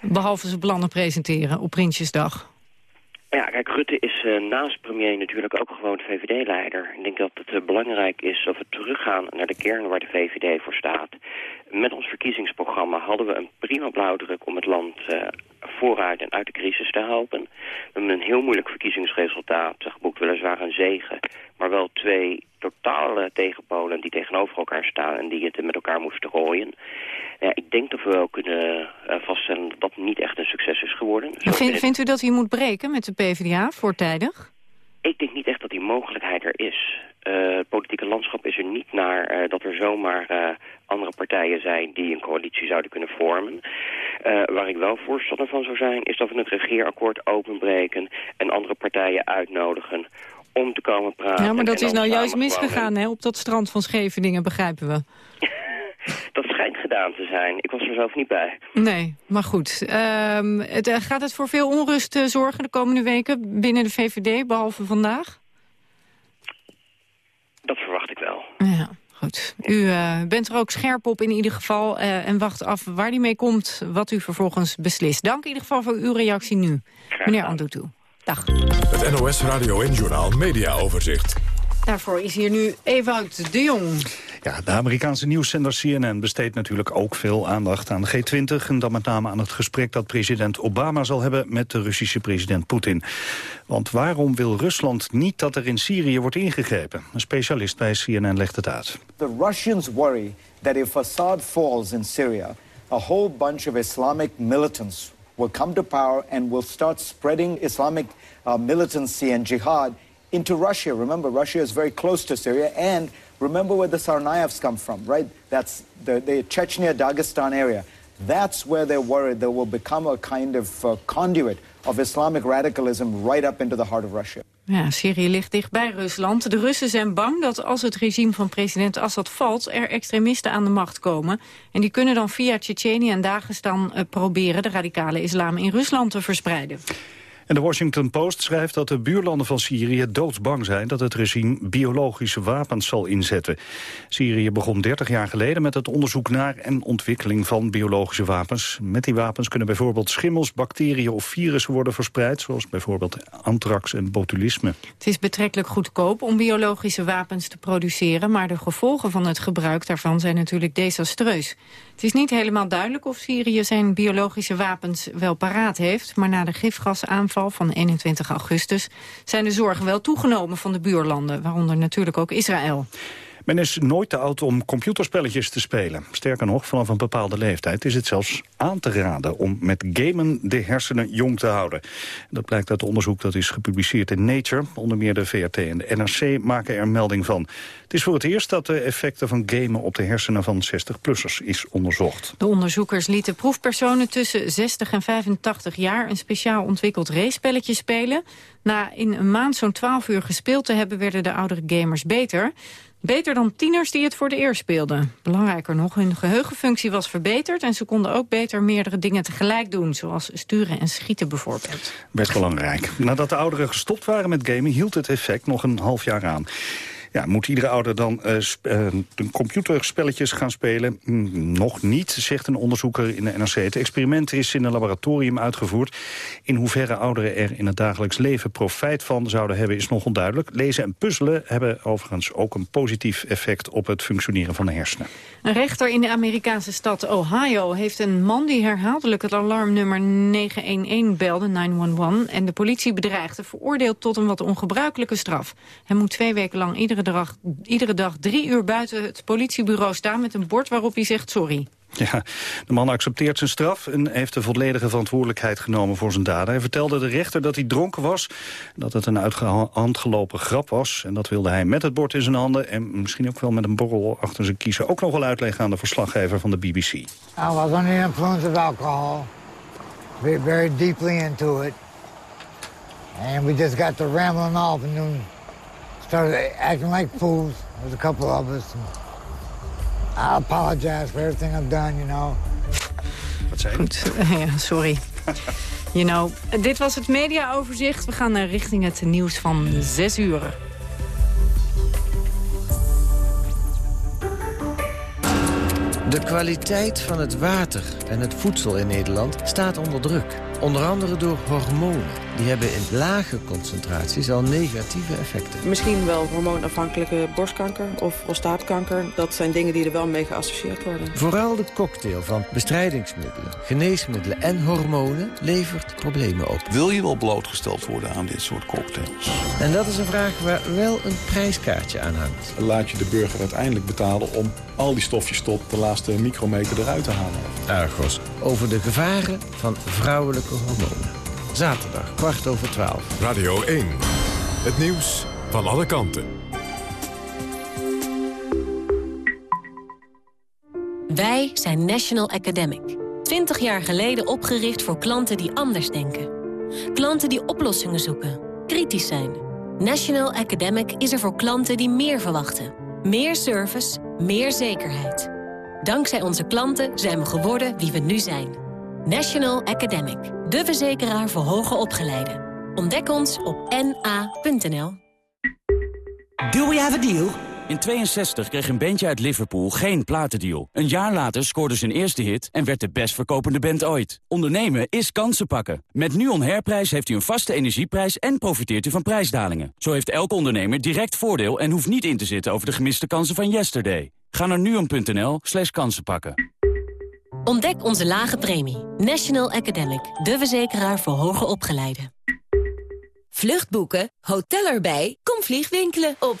[SPEAKER 2] Behalve zijn plannen presenteren op Prinsjesdag.
[SPEAKER 49] Ja, kijk, Rutte is uh, naast premier natuurlijk ook gewoon VVD-leider. Ik denk dat het uh, belangrijk is dat we teruggaan naar de kern waar de VVD voor staat. Met ons verkiezingsprogramma hadden we een prima blauwdruk om het land uh, vooruit en uit de crisis te helpen. We hebben een heel moeilijk verkiezingsresultaat geboekt, weliswaar een zegen. Maar wel twee totale tegenpolen die tegenover elkaar staan en die het met elkaar moesten gooien. Ja, ik denk dat we wel kunnen uh, vaststellen dat dat niet echt een succes is geworden.
[SPEAKER 2] Vind, vindt u dat hij moet breken met de PvdA voortijdig?
[SPEAKER 49] Ik denk niet echt dat die mogelijkheid er is. Uh, politieke landschap is er niet naar uh, dat er zomaar uh, andere partijen zijn die een coalitie zouden kunnen vormen. Waar ik wel voorstander van zou zijn, is dat we het regeerakkoord openbreken en andere partijen uitnodigen om te komen praten.
[SPEAKER 2] Ja, maar dat is nou juist misgegaan hè, op dat strand van Scheveningen, begrijpen we.
[SPEAKER 49] dat schijnt gedaan te zijn. Ik was er zelf niet bij.
[SPEAKER 2] Nee, maar goed. Um, het, gaat het voor veel onrust zorgen de komende weken binnen de VVD, behalve vandaag?
[SPEAKER 49] Dat verwacht ik wel.
[SPEAKER 2] Ja, goed. U uh, bent er ook scherp op in ieder geval uh, en wacht af waar die mee komt, wat u vervolgens beslist. Dank in ieder geval voor uw reactie nu, meneer Andutu. Dag.
[SPEAKER 1] Het NOS Radio en Journaal Media Overzicht.
[SPEAKER 2] Daarvoor is hier nu Ewout de Jong.
[SPEAKER 48] Ja, de Amerikaanse nieuwszender CNN besteedt natuurlijk ook veel aandacht aan de G20... en dan met name aan het gesprek dat president Obama zal hebben met de Russische president Poetin. Want waarom wil Rusland niet dat er in Syrië wordt ingegrepen? Een specialist bij CNN legt het uit.
[SPEAKER 57] The Russians worry that if Assad falls in Syria... a whole bunch of Islamic militants will come to power and will start spreading Islamic uh, militancy and jihad into Russia. Remember, Russia is very close to Syria, and remember where the Sarnayevs come from, right? That's the, the Chechnya, Dagestan area. That's where they're worried they will become a kind of uh, conduit of Islamic radicalism right up into the heart of Russia.
[SPEAKER 2] Ja, Syrië ligt dichtbij Rusland. De Russen zijn bang dat als het regime van president Assad valt... er extremisten aan de macht komen. En die kunnen dan via Tsjetsjenië en Dagestan uh, proberen... de radicale islam in Rusland te verspreiden.
[SPEAKER 48] De Washington Post schrijft dat de buurlanden van Syrië doodsbang zijn dat het regime biologische wapens zal inzetten. Syrië begon 30 jaar geleden met het onderzoek naar en ontwikkeling van biologische wapens. Met die wapens kunnen bijvoorbeeld schimmels, bacteriën of virussen worden verspreid, zoals bijvoorbeeld anthrax en botulisme.
[SPEAKER 2] Het is betrekkelijk goedkoop om biologische wapens te produceren, maar de gevolgen van het gebruik daarvan zijn natuurlijk desastreus. Het is niet helemaal duidelijk of Syrië zijn biologische wapens wel paraat heeft, maar na de gifgasaanval van 21 augustus... zijn de zorgen wel toegenomen van de buurlanden, waaronder natuurlijk ook Israël.
[SPEAKER 48] Men is nooit te oud om computerspelletjes te spelen. Sterker nog, vanaf een bepaalde leeftijd is het zelfs aan te raden... om met gamen de hersenen jong te houden. Dat blijkt uit onderzoek dat is gepubliceerd in Nature. Onder meer de VRT en de NRC maken er melding van. Het is voor het eerst dat de effecten van gamen op de hersenen van 60-plussers is onderzocht.
[SPEAKER 2] De onderzoekers lieten proefpersonen tussen 60 en 85 jaar... een speciaal ontwikkeld race-spelletje spelen. Na in een maand zo'n 12 uur gespeeld te hebben... werden de oudere gamers beter... Beter dan tieners die het voor de eerst speelden. Belangrijker nog, hun geheugenfunctie was verbeterd... en ze konden ook beter meerdere dingen tegelijk doen... zoals sturen en schieten bijvoorbeeld.
[SPEAKER 48] Best belangrijk. Nadat de ouderen gestopt waren met gamen... hield het effect nog een half jaar aan. Ja, moet iedere ouder dan uh, uh, computerspelletjes gaan spelen? Mm, nog niet, zegt een onderzoeker in de NRC. Het experiment is in een laboratorium uitgevoerd. In hoeverre ouderen er in het dagelijks leven profijt van zouden hebben... is nog onduidelijk. Lezen en puzzelen hebben overigens ook een positief effect... op het functioneren van de hersenen.
[SPEAKER 2] Een rechter in de Amerikaanse stad Ohio heeft een man... die herhaaldelijk het alarmnummer 911 belde, 911... en de politie bedreigde, veroordeeld tot een wat ongebruikelijke straf. Hij moet twee weken lang iedere iedere dag, iedere dag drie uur buiten het politiebureau staan... met een bord waarop hij zegt sorry.
[SPEAKER 48] Ja, de man accepteert zijn straf en heeft de volledige verantwoordelijkheid genomen voor zijn daden. Hij vertelde de rechter dat hij dronken was, dat het een uitgehandgelopen grap was. En dat wilde hij met het bord in zijn handen en misschien ook wel met een borrel achter zijn kiezen ook nog wel uitleggen aan de verslaggever van de BBC. I
[SPEAKER 58] was under the influence of alcohol, very deeply into it. And we just got to rambling off and then started acting like fools. There was a couple of us. I apologize for everything I've done, you know.
[SPEAKER 48] Wat zei je?
[SPEAKER 2] Goed, ja, sorry. You know, dit was het mediaoverzicht. We gaan naar richting het nieuws van 6 uur.
[SPEAKER 59] De kwaliteit van het water en het voedsel in Nederland staat onder druk. Onder andere door hormonen. Die hebben in lage concentraties al negatieve effecten.
[SPEAKER 60] Misschien wel hormoonafhankelijke borstkanker of prostaatkanker. Dat zijn dingen die er wel mee geassocieerd worden.
[SPEAKER 59] Vooral de cocktail van bestrijdingsmiddelen, geneesmiddelen en hormonen levert problemen op.
[SPEAKER 61] Wil je wel blootgesteld worden aan dit soort cocktails?
[SPEAKER 59] En dat is een vraag waar wel een prijskaartje aan hangt.
[SPEAKER 61] Laat je de burger uiteindelijk betalen om al die stofjes tot de laatste micrometer eruit te halen.
[SPEAKER 59] Argos, over de gevaren van vrouwelijke hormonen. Zaterdag, kwart over twaalf.
[SPEAKER 1] Radio 1, het nieuws van alle kanten.
[SPEAKER 62] Wij zijn National Academic. 20 jaar geleden opgericht voor klanten die anders denken. Klanten die oplossingen zoeken, kritisch zijn. National Academic is er voor klanten die meer verwachten. Meer service, meer zekerheid. Dankzij onze klanten zijn we geworden wie we nu zijn. National Academic, de verzekeraar voor hoger opgeleiden. Ontdek ons op na.nl.
[SPEAKER 63] Do we have a deal? In 62 kreeg een bandje uit Liverpool geen platendeal. Een jaar later scoorde zijn eerste hit en werd de best verkopende band ooit. Ondernemen is kansen pakken. Met NUON Herprijs heeft u een vaste energieprijs en profiteert u van prijsdalingen. Zo heeft elke ondernemer direct voordeel en hoeft niet in te zitten over de gemiste kansen van yesterday. Ga naar nuon.nl slash kansenpakken.
[SPEAKER 62] Ontdek onze lage premie. National Academic, de verzekeraar voor hoger opgeleiden.
[SPEAKER 64] Vluchtboeken, hotel erbij, kom vliegwinkelen op